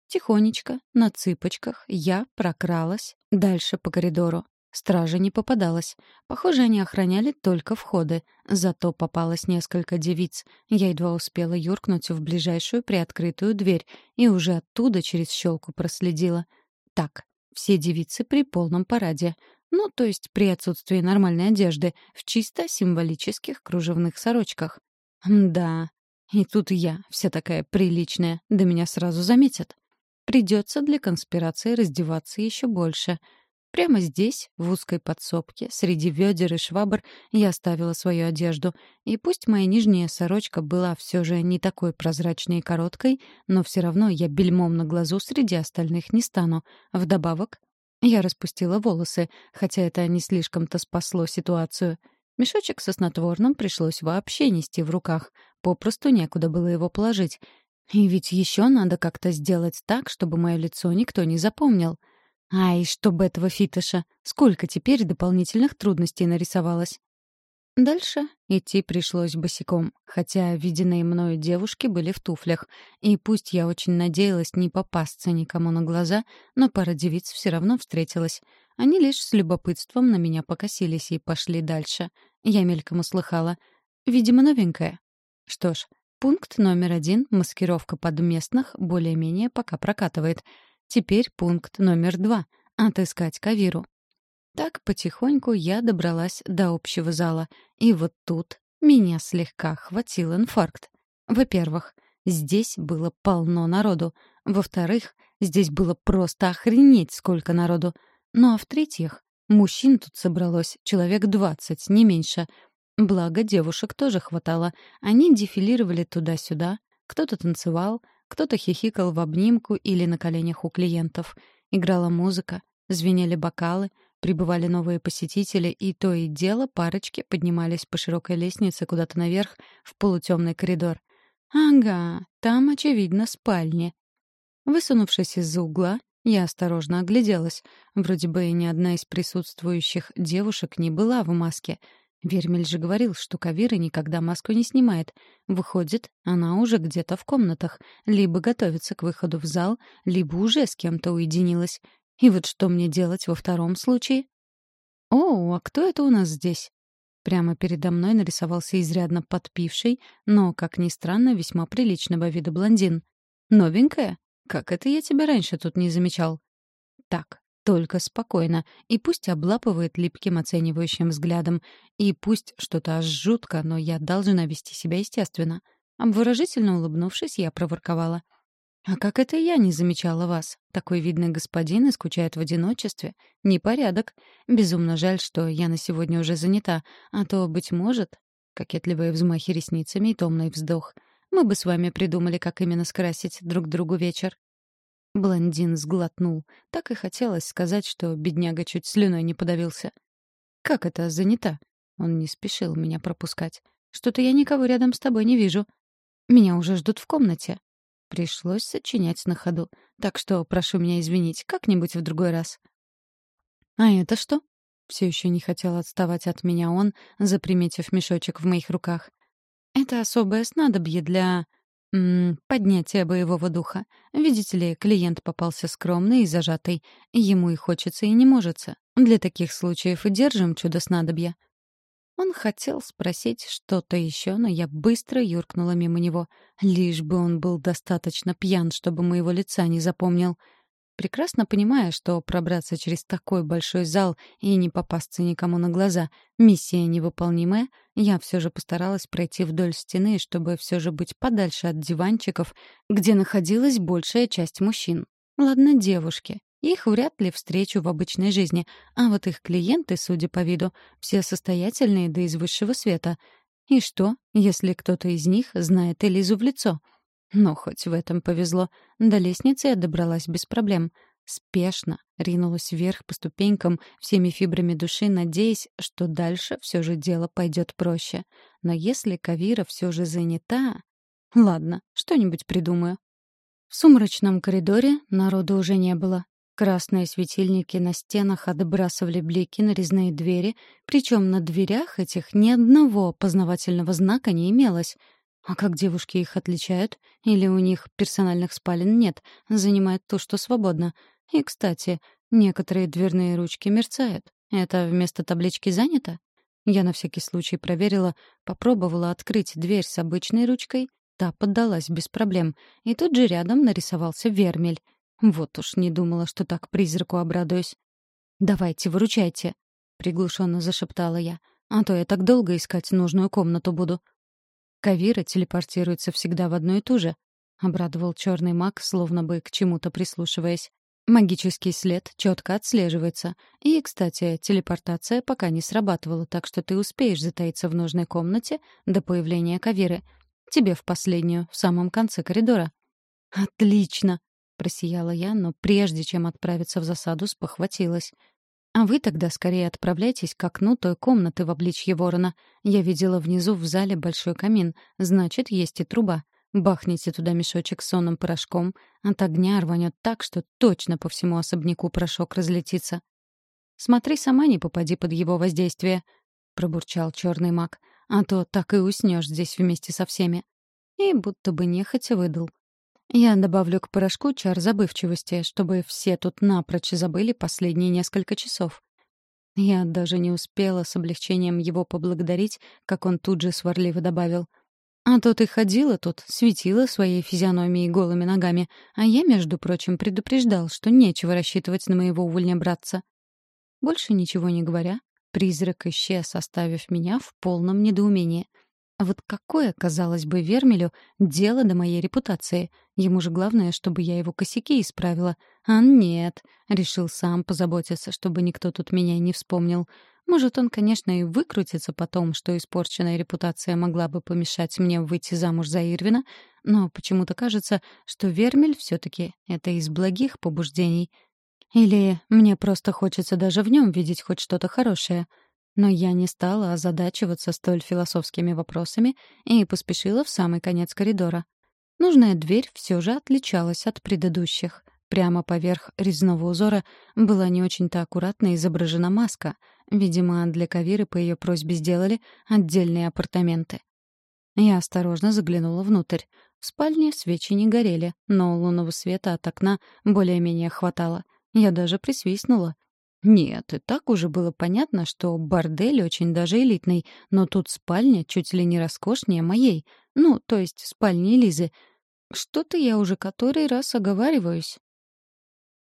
Тихонечко, на цыпочках, я прокралась дальше по коридору. Стража не попадалась. Похоже, они охраняли только входы. Зато попалось несколько девиц. Я едва успела юркнуть в ближайшую приоткрытую дверь и уже оттуда через щелку проследила. Так, все девицы при полном параде. Ну, то есть при отсутствии нормальной одежды, в чисто символических кружевных сорочках. Да, и тут я, вся такая приличная, да меня сразу заметят. Придется для конспирации раздеваться еще больше. Прямо здесь, в узкой подсобке, среди ведер и швабр, я оставила свою одежду. И пусть моя нижняя сорочка была все же не такой прозрачной и короткой, но все равно я бельмом на глазу среди остальных не стану. Вдобавок, я распустила волосы, хотя это не слишком-то спасло ситуацию. Мешочек со снотворным пришлось вообще нести в руках. Попросту некуда было его положить. И ведь еще надо как-то сделать так, чтобы мое лицо никто не запомнил. Ай, чтобы этого фитоша. Сколько теперь дополнительных трудностей нарисовалось. Дальше идти пришлось босиком, хотя виденные мною девушки были в туфлях, и пусть я очень надеялась не попасться никому на глаза, но пара девиц все равно встретилась. Они лишь с любопытством на меня покосились и пошли дальше. Я мельком услыхала. Видимо, новенькая. Что ж, пункт номер один — маскировка под местных более-менее пока прокатывает. Теперь пункт номер два — отыскать Кавиру. Так потихоньку я добралась до общего зала, и вот тут меня слегка хватил инфаркт. Во-первых, здесь было полно народу. Во-вторых, здесь было просто охренеть сколько народу. Ну а в-третьих, мужчин тут собралось человек двадцать, не меньше. Благо, девушек тоже хватало. Они дефилировали туда-сюда. Кто-то танцевал, кто-то хихикал в обнимку или на коленях у клиентов. Играла музыка, звенели бокалы — Прибывали новые посетители, и то и дело парочки поднимались по широкой лестнице куда-то наверх в полутемный коридор. «Ага, там, очевидно, спальни». Высунувшись из-за угла, я осторожно огляделась. Вроде бы и ни одна из присутствующих девушек не была в маске. Вермель же говорил, что Кавира никогда маску не снимает. Выходит, она уже где-то в комнатах, либо готовится к выходу в зал, либо уже с кем-то уединилась. И вот что мне делать во втором случае? «О, а кто это у нас здесь?» Прямо передо мной нарисовался изрядно подпивший, но, как ни странно, весьма приличного вида блондин. «Новенькая? Как это я тебя раньше тут не замечал?» «Так, только спокойно, и пусть облапывает липким оценивающим взглядом, и пусть что-то аж жутко, но я должна вести себя естественно». Обворожительно улыбнувшись, я проворковала — «А как это я не замечала вас? Такой видный господин и скучает в одиночестве. Непорядок. Безумно жаль, что я на сегодня уже занята. А то, быть может...» Кокетливые взмахи ресницами и томный вздох. «Мы бы с вами придумали, как именно скрасить друг другу вечер». Блондин сглотнул. Так и хотелось сказать, что бедняга чуть слюной не подавился. «Как это занята?» Он не спешил меня пропускать. «Что-то я никого рядом с тобой не вижу. Меня уже ждут в комнате». Пришлось сочинять на ходу. Так что прошу меня извинить, как-нибудь в другой раз. «А это что?» Все еще не хотел отставать от меня он, заприметив мешочек в моих руках. «Это особое снадобье для... М поднятия боевого духа. Видите ли, клиент попался скромный и зажатый. Ему и хочется, и не можется. Для таких случаев и держим чудо-снадобья». Он хотел спросить что-то еще, но я быстро юркнула мимо него. Лишь бы он был достаточно пьян, чтобы моего лица не запомнил. Прекрасно понимая, что пробраться через такой большой зал и не попасться никому на глаза — миссия невыполнимая, я все же постаралась пройти вдоль стены, чтобы все же быть подальше от диванчиков, где находилась большая часть мужчин. Ладно, девушки. Их вряд ли встречу в обычной жизни, а вот их клиенты, судя по виду, все состоятельные да из высшего света. И что, если кто-то из них знает Элизу в лицо? Но хоть в этом повезло. До лестницы я добралась без проблем. Спешно ринулась вверх по ступенькам всеми фибрами души, надеясь, что дальше все же дело пойдет проще. Но если Кавира все же занята... Ладно, что-нибудь придумаю. В сумрачном коридоре народу уже не было. Красные светильники на стенах отбрасывали блики на резные двери, причем на дверях этих ни одного познавательного знака не имелось. А как девушки их отличают? Или у них персональных спален нет, занимает то, что свободно? И, кстати, некоторые дверные ручки мерцают. Это вместо таблички «занято»? Я на всякий случай проверила, попробовала открыть дверь с обычной ручкой, та поддалась без проблем, и тут же рядом нарисовался вермель — вот уж не думала, что так призраку обрадуюсь. «Давайте, выручайте», — приглушенно зашептала я. «А то я так долго искать нужную комнату буду». «Кавира телепортируется всегда в одну и ту же», — обрадовал черный маг, словно бы к чему-то прислушиваясь. Магический след четко отслеживается. И, кстати, телепортация пока не срабатывала, так что ты успеешь затаиться в нужной комнате до появления Кавиры. Тебе в последнюю, в самом конце коридора. «Отлично!» — просияла я, но прежде чем отправиться в засаду, спохватилась. «А вы тогда скорее отправляйтесь к окну той комнаты в обличье ворона. Я видела внизу в зале большой камин, значит, есть и труба. Бахните туда мешочек с сонным порошком, от огня рванет так, что точно по всему особняку порошок разлетится. «Смотри, сама не попади под его воздействие», — пробурчал черный маг, «а то так и уснешь здесь вместе со всеми». И будто бы нехотя выдал. Я добавлю к порошку чар забывчивости, чтобы все тут напрочь забыли последние несколько часов. Я даже не успела с облегчением его поблагодарить, как он тут же сварливо добавил — а то ты ходила тут, светила своей физиономией голыми ногами, а я, между прочим, предупреждал, что нечего рассчитывать на моего увольня братца. Больше ничего не говоря, призрак исчез, оставив меня в полном недоумении. Вот какое, казалось бы, Вермелю дело до моей репутации? Ему же главное, чтобы я его косяки исправила. А нет, решил сам позаботиться, чтобы никто тут меня не вспомнил. Может, он, конечно, и выкрутится потом, что испорченная репутация могла бы помешать мне выйти замуж за Ирвина, но почему-то кажется, что Вермель все-таки это из благих побуждений. Или мне просто хочется даже в нем видеть хоть что-то хорошее. Но я не стала озадачиваться столь философскими вопросами и поспешила в самый конец коридора. Нужная дверь все же отличалась от предыдущих. Прямо поверх резного узора была не очень-то аккуратно изображена маска. Видимо, для Кавиры по ее просьбе сделали отдельные апартаменты. Я осторожно заглянула внутрь. В спальне свечи не горели, но лунного света от окна более-менее хватало. Я даже присвистнула. Нет, и так уже было понятно, что бордель очень даже элитный, но тут спальня чуть ли не роскошнее моей. Ну, то есть спальни Лизы. Что-то я уже который раз оговариваюсь.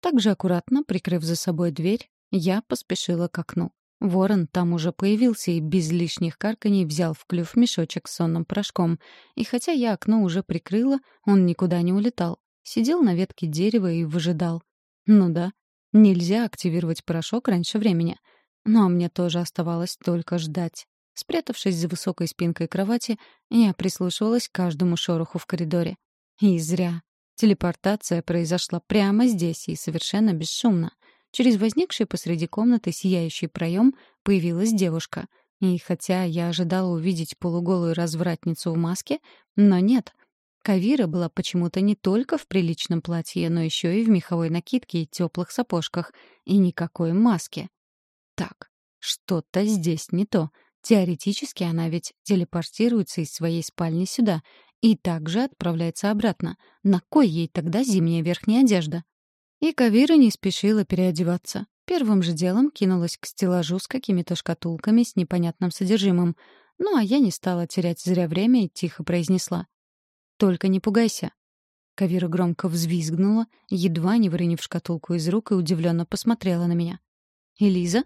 Также аккуратно, прикрыв за собой дверь, я поспешила к окну. Ворон там уже появился и без лишних карканий взял в клюв мешочек с сонным порошком. И хотя я окно уже прикрыла, он никуда не улетал. Сидел на ветке дерева и выжидал. Ну да, нельзя активировать порошок раньше времени. Но мне тоже оставалось только ждать. Спрятавшись за высокой спинкой кровати, я прислушивалась к каждому шороху в коридоре. И зря. Телепортация произошла прямо здесь и совершенно бесшумно. Через возникший посреди комнаты сияющий проем появилась девушка. И хотя я ожидала увидеть полуголую развратницу в маске, но нет. Кавира была почему-то не только в приличном платье, но еще и в меховой накидке и теплых сапожках. И никакой маски. Так, что-то здесь не то. Теоретически она ведь телепортируется из своей спальни сюда, и также отправляется обратно. На кой ей тогда зимняя верхняя одежда? И Кавира не спешила переодеваться. Первым же делом кинулась к стеллажу с какими-то шкатулками с непонятным содержимым. Ну, а я не стала терять зря время и тихо произнесла. «Только не пугайся». Кавира громко взвизгнула, едва не выронив шкатулку из рук и удивленно посмотрела на меня. «Элиза?»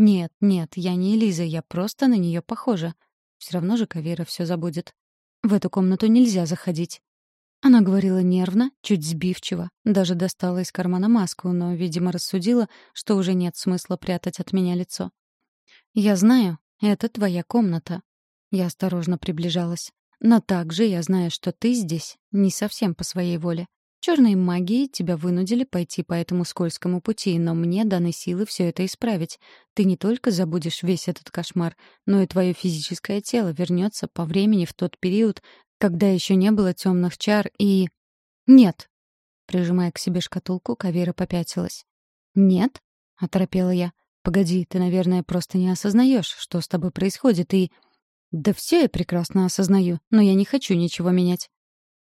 «Нет, нет, я не Элиза, я просто на нее похожа. Все равно же Кавира все забудет. В эту комнату нельзя заходить. Она говорила нервно, чуть сбивчиво, даже достала из кармана маску, но, видимо, рассудила, что уже нет смысла прятать от меня лицо. «Я знаю, это твоя комната». Я осторожно приближалась. «Но также я знаю, что ты здесь не совсем по своей воле. Черные магии тебя вынудили пойти по этому скользкому пути, но мне даны силы все это исправить. Ты не только забудешь весь этот кошмар, но и твое физическое тело вернется по времени в тот период, когда еще не было темных чар и... Нет. Прижимая к себе шкатулку, Кавера попятилась. Нет? оторопела я. Погоди, ты, наверное, просто не осознаешь, что с тобой происходит, и... Да все я прекрасно осознаю, но я не хочу ничего менять.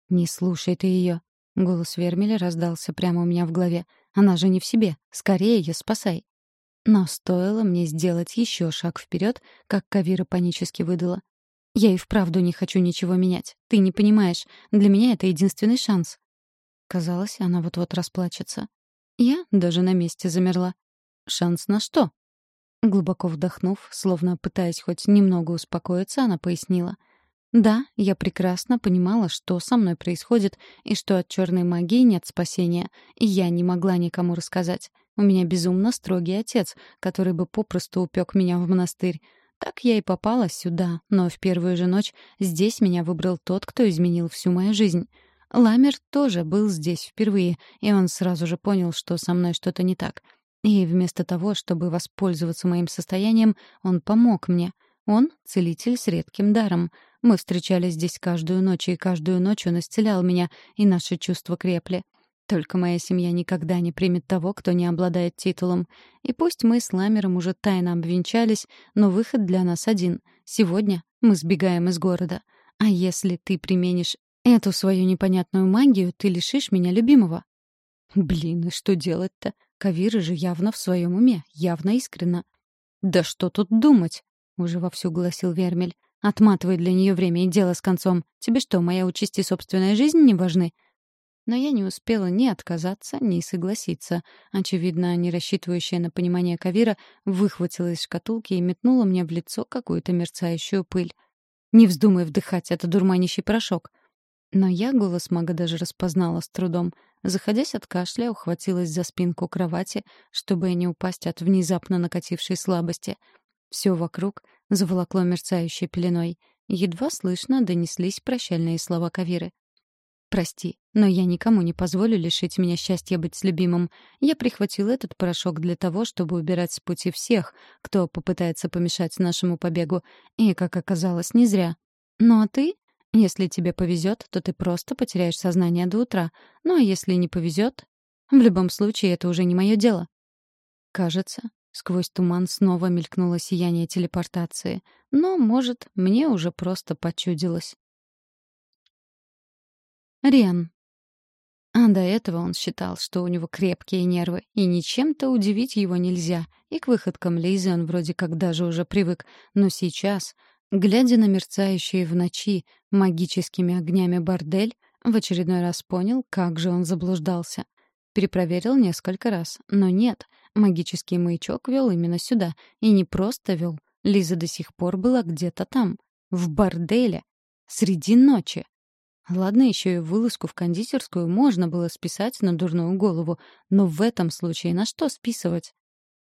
Не слушай ты ее. Голос Вермеля раздался прямо у меня в голове. «Она же не в себе. Скорее ее спасай». Но стоило мне сделать еще шаг вперед, как Кавира панически выдала. «Я и вправду не хочу ничего менять. Ты не понимаешь. Для меня это единственный шанс». Казалось, она вот-вот расплачется. Я даже на месте замерла. Шанс на что? Глубоко вдохнув, словно пытаясь хоть немного успокоиться, она пояснила. Да, я прекрасно понимала, что со мной происходит, и что от черной магии нет спасения, и я не могла никому рассказать. У меня безумно строгий отец, который бы попросту упек меня в монастырь. Так я и попала сюда, но в первую же ночь здесь меня выбрал тот, кто изменил всю мою жизнь. Ламер тоже был здесь впервые, и он сразу же понял, что со мной что-то не так. И вместо того, чтобы воспользоваться моим состоянием, он помог мне. Он — целитель с редким даром. Мы встречались здесь каждую ночь, и каждую ночь он исцелял меня, и наши чувства крепли. Только моя семья никогда не примет того, кто не обладает титулом. И пусть мы с Ламером уже тайно обвенчались, но выход для нас один. Сегодня мы сбегаем из города. А если ты применишь эту свою непонятную магию, ты лишишь меня любимого. Блин, и что делать-то? Кавира же явно в своем уме, явно искренно. Да что тут думать? Уже вовсю гласил Вермель. Отматывай для нее время и дело с концом. Тебе что, моя участь и собственная жизнь не важны? Но я не успела ни отказаться, ни согласиться. Очевидно, не рассчитывающая на понимание Кавира выхватила из шкатулки и метнула мне в лицо какую-то мерцающую пыль. «Не вздумай вдыхать, это дурманящий порошок!» Но я голос мага даже распознала с трудом. Заходясь от кашля, ухватилась за спинку кровати, чтобы не упасть от внезапно накатившей слабости. Все вокруг заволокло мерцающей пеленой. Едва слышно донеслись прощальные слова Кавиры. Прости, но я никому не позволю лишить меня счастья быть с любимым. Я прихватил этот порошок для того, чтобы убирать с пути всех, кто попытается помешать нашему побегу. И, как оказалось, не зря. Ну а ты? Если тебе повезет, то ты просто потеряешь сознание до утра. Ну а если не повезет, в любом случае это уже не мое дело. Кажется, сквозь туман снова мелькнуло сияние телепортации. Но, может, мне уже просто почудилось. Риан. А до этого он считал, что у него крепкие нервы, и ничем-то удивить его нельзя, и к выходкам Лизы он вроде как даже уже привык. Но сейчас, глядя на мерцающие в ночи магическими огнями бордель, в очередной раз понял, как же он заблуждался. Перепроверил несколько раз, но нет, магический маячок вел именно сюда, и не просто вел. Лиза до сих пор была где-то там, в борделе, среди ночи. Ладно, еще и вылазку в кондитерскую можно было списать на дурную голову, но в этом случае на что списывать?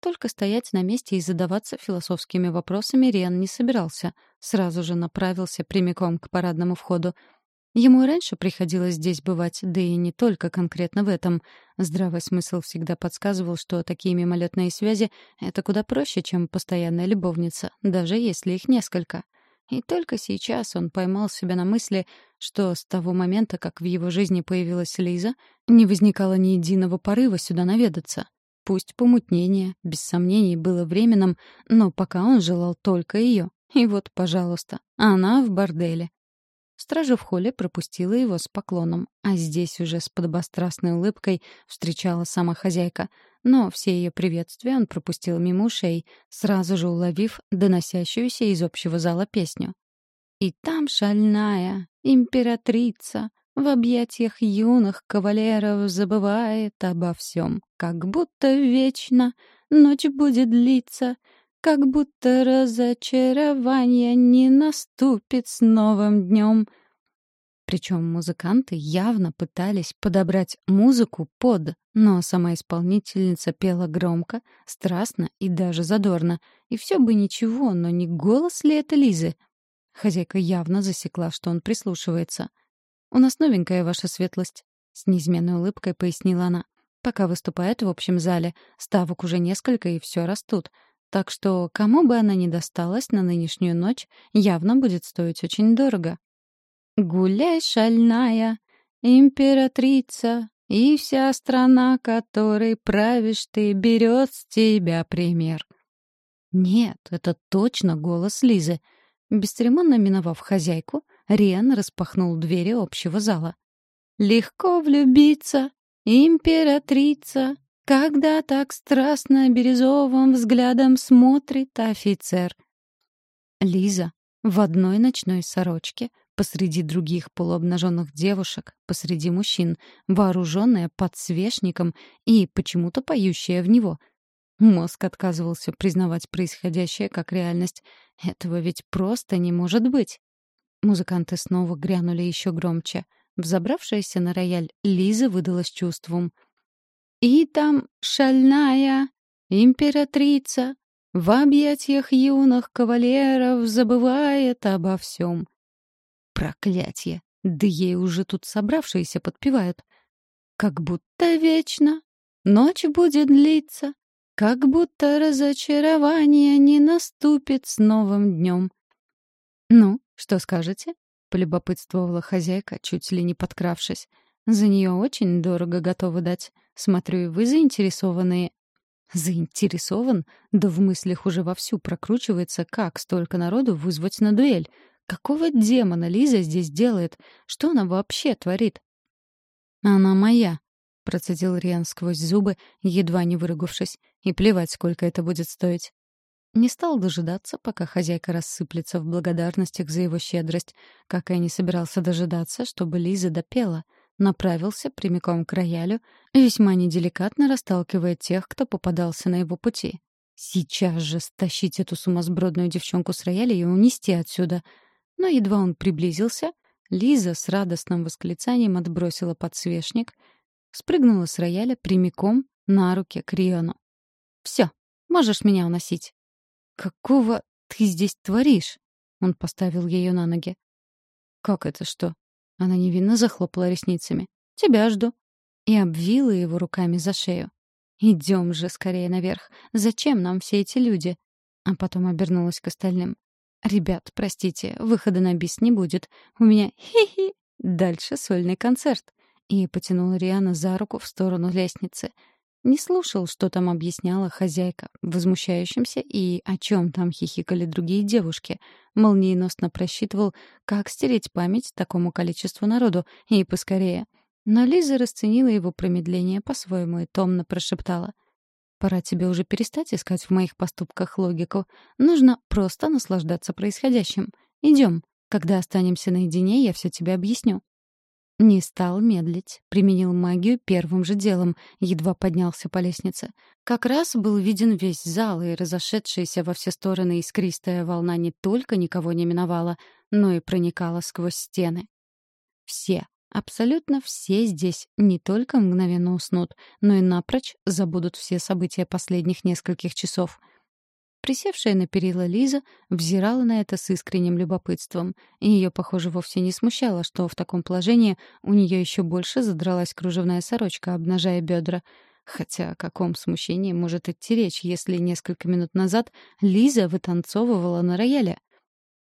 Только стоять на месте и задаваться философскими вопросами Риан не собирался. Сразу же направился прямиком к парадному входу. Ему и раньше приходилось здесь бывать, да и не только конкретно в этом. Здравый смысл всегда подсказывал, что такие мимолетные связи — это куда проще, чем постоянная любовница, даже если их несколько. И только сейчас он поймал себя на мысли, что с того момента, как в его жизни появилась Лиза, не возникало ни единого порыва сюда наведаться. Пусть помутнение, без сомнений, было временным, но пока он желал только ее. И вот, пожалуйста, она в борделе. Стража в холле пропустила его с поклоном, а здесь уже с подобострастной улыбкой встречала сама хозяйка. Но все ее приветствия он пропустил мимо ушей, сразу же уловив доносящуюся из общего зала песню. «И там шальная императрица в объятиях юных кавалеров забывает обо всем, как будто вечно ночь будет длиться, как будто разочарование не наступит с новым днем. Причем музыканты явно пытались подобрать музыку под, но сама исполнительница пела громко, страстно и даже задорно. И все бы ничего, но не голос ли это Лизы? Хозяйка явно засекла, что он прислушивается. «У нас новенькая ваша светлость», — с неизменной улыбкой пояснила она. «Пока выступает в общем зале, ставок уже несколько и все растут. Так что кому бы она ни досталась на нынешнюю ночь, явно будет стоить очень дорого. «Гуляй, шальная, императрица, и вся страна, которой правишь ты, берет с тебя пример». Нет, это точно голос Лизы. Бесцеремонно миновав хозяйку, Риан распахнул двери общего зала. «Легко влюбиться, императрица, когда так страстно бирюзовым взглядом смотрит офицер. Лиза в одной ночной сорочке, посреди других полуобнаженных девушек, посреди мужчин, вооруженная подсвечником и почему-то поющая в него. Мозг отказывался признавать происходящее как реальность. Этого ведь просто не может быть. Музыканты снова грянули еще громче. Взобравшаяся на рояль Лиза выдалась чувством. «И там шальная императрица в объятиях юных кавалеров забывает обо всем». Проклятье! Да ей уже тут собравшиеся подпевают. Как будто вечно ночь будет длиться, как будто разочарование не наступит с новым днем. «Ну, что скажете?» — полюбопытствовала хозяйка, чуть ли не подкравшись. «За нее очень дорого готовы дать. Смотрю, и вы заинтересованные». «Заинтересован? Да в мыслях уже вовсю прокручивается, как столько народу вызвать на дуэль. Какого демона Лиза здесь делает? Что она вообще творит?» «Она моя», — процедил Риан сквозь зубы, едва не выругавшись. «И плевать, сколько это будет стоить». Не стал дожидаться, пока хозяйка рассыплется в благодарностях за его щедрость, как и не собирался дожидаться, чтобы Лиза допела. Направился прямиком к роялю, весьма неделикатно расталкивая тех, кто попадался на его пути. Сейчас же стащить эту сумасбродную девчонку с рояля и унести отсюда. Но едва он приблизился, Лиза с радостным восклицанием отбросила подсвечник, спрыгнула с рояля прямиком на руки к Риону. «Все, можешь меня уносить». «Какого ты здесь творишь?» Он поставил ее на ноги. «Как это что?» Она невинно захлопала ресницами. «Тебя жду». И обвила его руками за шею. «Идем же скорее наверх. Зачем нам все эти люди?» А потом обернулась к остальным. «Ребят, простите, выхода на бис не будет. У меня хи-хи. Дальше сольный концерт». И потянула Риана за руку в сторону лестницы — не слушал, что там объясняла хозяйка, возмущающимся и о чем там хихикали другие девушки. Молниеносно просчитывал, как стереть память такому количеству народу, и поскорее. Но Лиза расценила его промедление по-своему и томно прошептала. «Пора тебе уже перестать искать в моих поступках логику. Нужно просто наслаждаться происходящим. Идем. Когда останемся наедине, я все тебе объясню». Не стал медлить, применил магию первым же делом, едва поднялся по лестнице. Как раз был виден весь зал, и разошедшаяся во все стороны искристая волна не только никого не миновала, но и проникала сквозь стены. Все, абсолютно все здесь не только мгновенно уснут, но и напрочь забудут все события последних нескольких часов — Присевшая на перила Лиза взирала на это с искренним любопытством, и ее, похоже, вовсе не смущало, что в таком положении у нее еще больше задралась кружевная сорочка, обнажая бедра. Хотя о каком смущении может идти речь, если несколько минут назад Лиза вытанцовывала на рояле?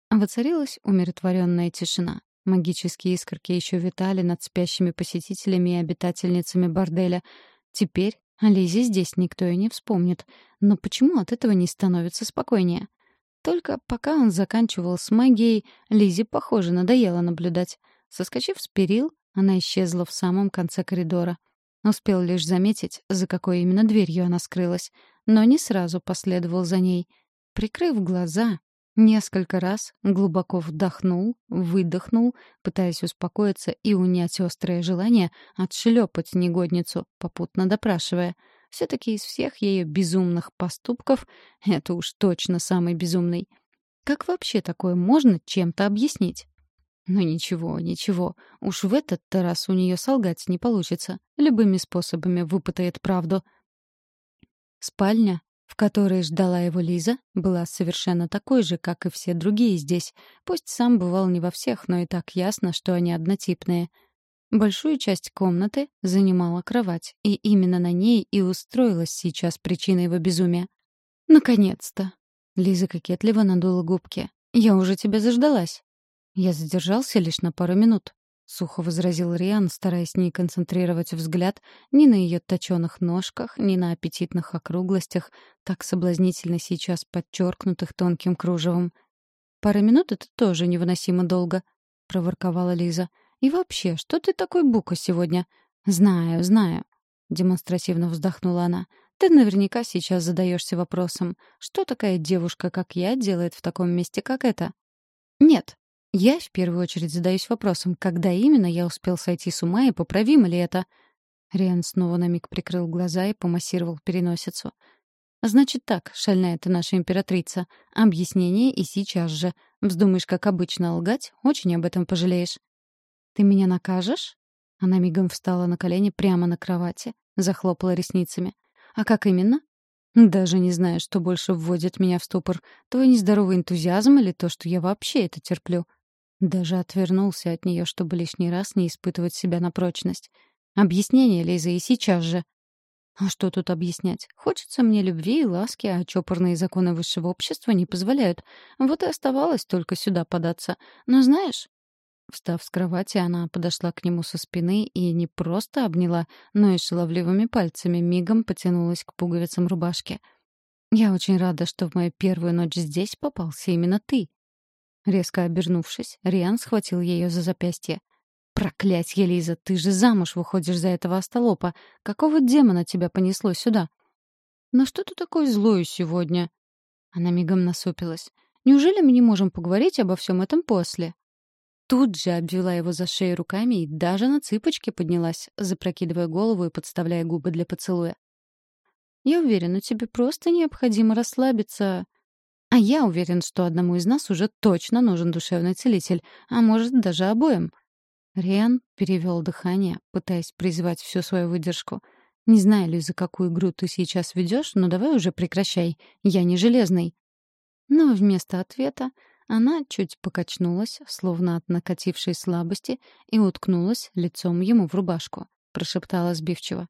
Воцарилась умиротворенная тишина. Магические искорки еще витали над спящими посетителями и обитательницами борделя. Теперь о Лизе здесь никто и не вспомнит. Но почему от этого не становится спокойнее? Только пока он заканчивал с магией, Лизе, похоже, надоело наблюдать. Соскочив с перил, она исчезла в самом конце коридора. Успел лишь заметить, за какой именно дверью она скрылась, но не сразу последовал за ней. Прикрыв глаза, Несколько раз глубоко вдохнул, выдохнул, пытаясь успокоиться и унять острое желание отшлепать негодницу, попутно допрашивая. Все-таки из всех ее безумных поступков это уж точно самый безумный. Как вообще такое можно чем-то объяснить? Но ничего, ничего. Уж в этот раз у нее солгать не получится. Любыми способами выпытает правду. Спальня в которой ждала его Лиза, была совершенно такой же, как и все другие здесь. Пусть сам бывал не во всех, но и так ясно, что они однотипные. Большую часть комнаты занимала кровать, и именно на ней и устроилась сейчас причина его безумия. «Наконец-то!» — Лиза кокетливо надула губки. «Я уже тебя заждалась». Я задержался лишь на пару минут. — сухо возразил Риан, стараясь не концентрировать взгляд ни на ее точёных ножках, ни на аппетитных округлостях, так соблазнительно сейчас подчеркнутых тонким кружевом. «Пара минут — это тоже невыносимо долго», — проворковала Лиза. «И вообще, что ты такой бука сегодня?» «Знаю, знаю», — демонстративно вздохнула она. «Ты наверняка сейчас задаешься вопросом, что такая девушка, как я, делает в таком месте, как это?» «Нет», я в первую очередь задаюсь вопросом, когда именно я успел сойти с ума и поправимо ли это? Риан снова на миг прикрыл глаза и помассировал переносицу. Значит так, шальная ты наша императрица. Объяснение и сейчас же. Вздумаешь, как обычно, лгать, очень об этом пожалеешь. Ты меня накажешь? Она мигом встала на колени прямо на кровати, захлопала ресницами. А как именно? Даже не знаю, что больше вводит меня в ступор. Твой нездоровый энтузиазм или то, что я вообще это терплю. Даже отвернулся от нее, чтобы лишний раз не испытывать себя на прочность. Объяснение, Лиза, и сейчас же. А что тут объяснять? Хочется мне любви и ласки, а чопорные законы высшего общества не позволяют. Вот и оставалось только сюда податься. Но знаешь... Встав с кровати, она подошла к нему со спины и не просто обняла, но и шаловливыми пальцами мигом потянулась к пуговицам рубашки. «Я очень рада, что в мою первую ночь здесь попался именно ты». Резко обернувшись, Риан схватил ее за запястье. «Проклятье, Лиза, ты же замуж выходишь за этого остолопа. Какого демона тебя понесло сюда?» «На что ты такой злой сегодня?» Она мигом насупилась. «Неужели мы не можем поговорить обо всем этом после?» Тут же обвела его за шею руками и даже на цыпочки поднялась, запрокидывая голову и подставляя губы для поцелуя. «Я уверена, тебе просто необходимо расслабиться. А я уверен, что одному из нас уже точно нужен душевный целитель, а может, даже обоим. Риан перевел дыхание, пытаясь призвать всю свою выдержку. «Не знаю, ли за какую игру ты сейчас ведешь, но давай уже прекращай. Я не железный». Но вместо ответа она чуть покачнулась, словно от накатившей слабости, и уткнулась лицом ему в рубашку. Прошептала сбивчиво.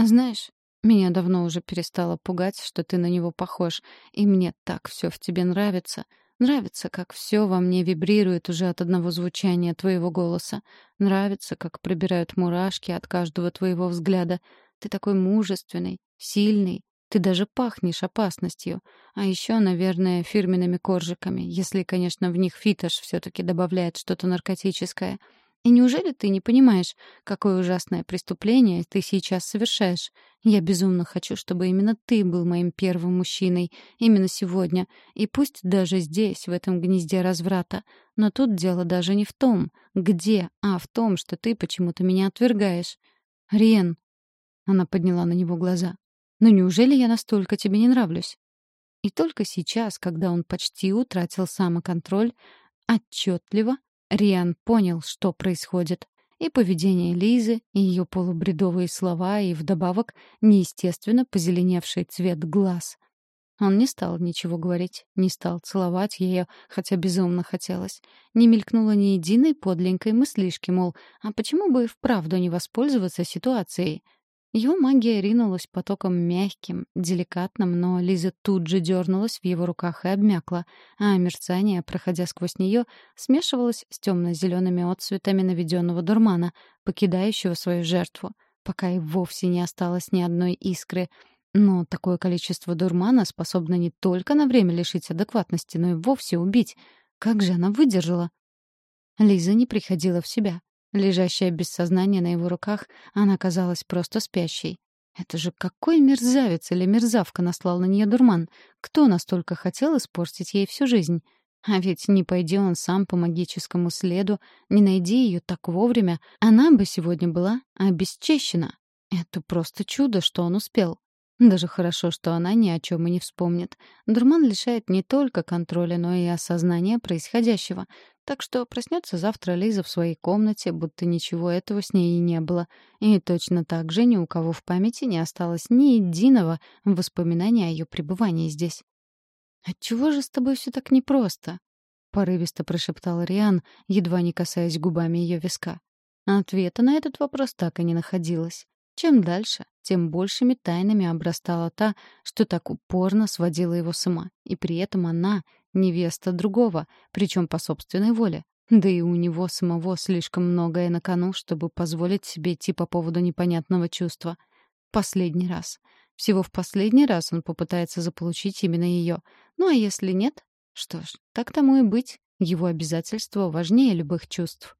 «Знаешь, меня давно уже перестало пугать, что ты на него похож, и мне так все в тебе нравится. Нравится, как все во мне вибрирует уже от одного звучания твоего голоса. Нравится, как пробирают мурашки от каждого твоего взгляда. Ты такой мужественный, сильный. Ты даже пахнешь опасностью. А еще, наверное, фирменными коржиками, если, конечно, в них фитош все-таки добавляет что-то наркотическое — и неужели ты не понимаешь, какое ужасное преступление ты сейчас совершаешь? Я безумно хочу, чтобы именно ты был моим первым мужчиной, именно сегодня, и пусть даже здесь, в этом гнезде разврата. Но тут дело даже не в том, где, а в том, что ты почему-то меня отвергаешь. Рен, она подняла на него глаза. Ну неужели я настолько тебе не нравлюсь? И только сейчас, когда он почти утратил самоконтроль, отчетливо Риан понял, что происходит. И поведение Лизы, и ее полубредовые слова, и вдобавок неестественно позеленевший цвет глаз. Он не стал ничего говорить, не стал целовать ее, хотя безумно хотелось. Не мелькнуло ни единой подленькой мыслишки, мол, а почему бы и вправду не воспользоваться ситуацией? Его магия ринулась потоком мягким, деликатным, но Лиза тут же дернулась в его руках и обмякла, а мерцание, проходя сквозь нее, смешивалось с темно-зелеными отцветами наведенного дурмана, покидающего свою жертву, пока и вовсе не осталось ни одной искры. Но такое количество дурмана способно не только на время лишить адекватности, но и вовсе убить. Как же она выдержала? Лиза не приходила в себя. Лежащая без сознания на его руках, она казалась просто спящей. Это же какой мерзавец или мерзавка наслал на нее дурман? Кто настолько хотел испортить ей всю жизнь? А ведь не пойди он сам по магическому следу, не найди ее так вовремя, она бы сегодня была обесчещена. Это просто чудо, что он успел. Даже хорошо, что она ни о чем и не вспомнит. Дурман лишает не только контроля, но и осознания происходящего. Так что проснется завтра Лиза в своей комнате, будто ничего этого с ней и не было. И точно так же ни у кого в памяти не осталось ни единого воспоминания о ее пребывании здесь. «Отчего же с тобой все так непросто?» — порывисто прошептал Риан, едва не касаясь губами ее виска. Ответа на этот вопрос так и не находилось. Чем дальше, тем большими тайнами обрастала та, что так упорно сводила его с ума. И при этом она невеста другого, причем по собственной воле. Да и у него самого слишком многое на кону, чтобы позволить себе идти по поводу непонятного чувства. Последний раз. Всего в последний раз он попытается заполучить именно ее. Ну а если нет? Что ж, так тому и быть. Его обязательство важнее любых чувств.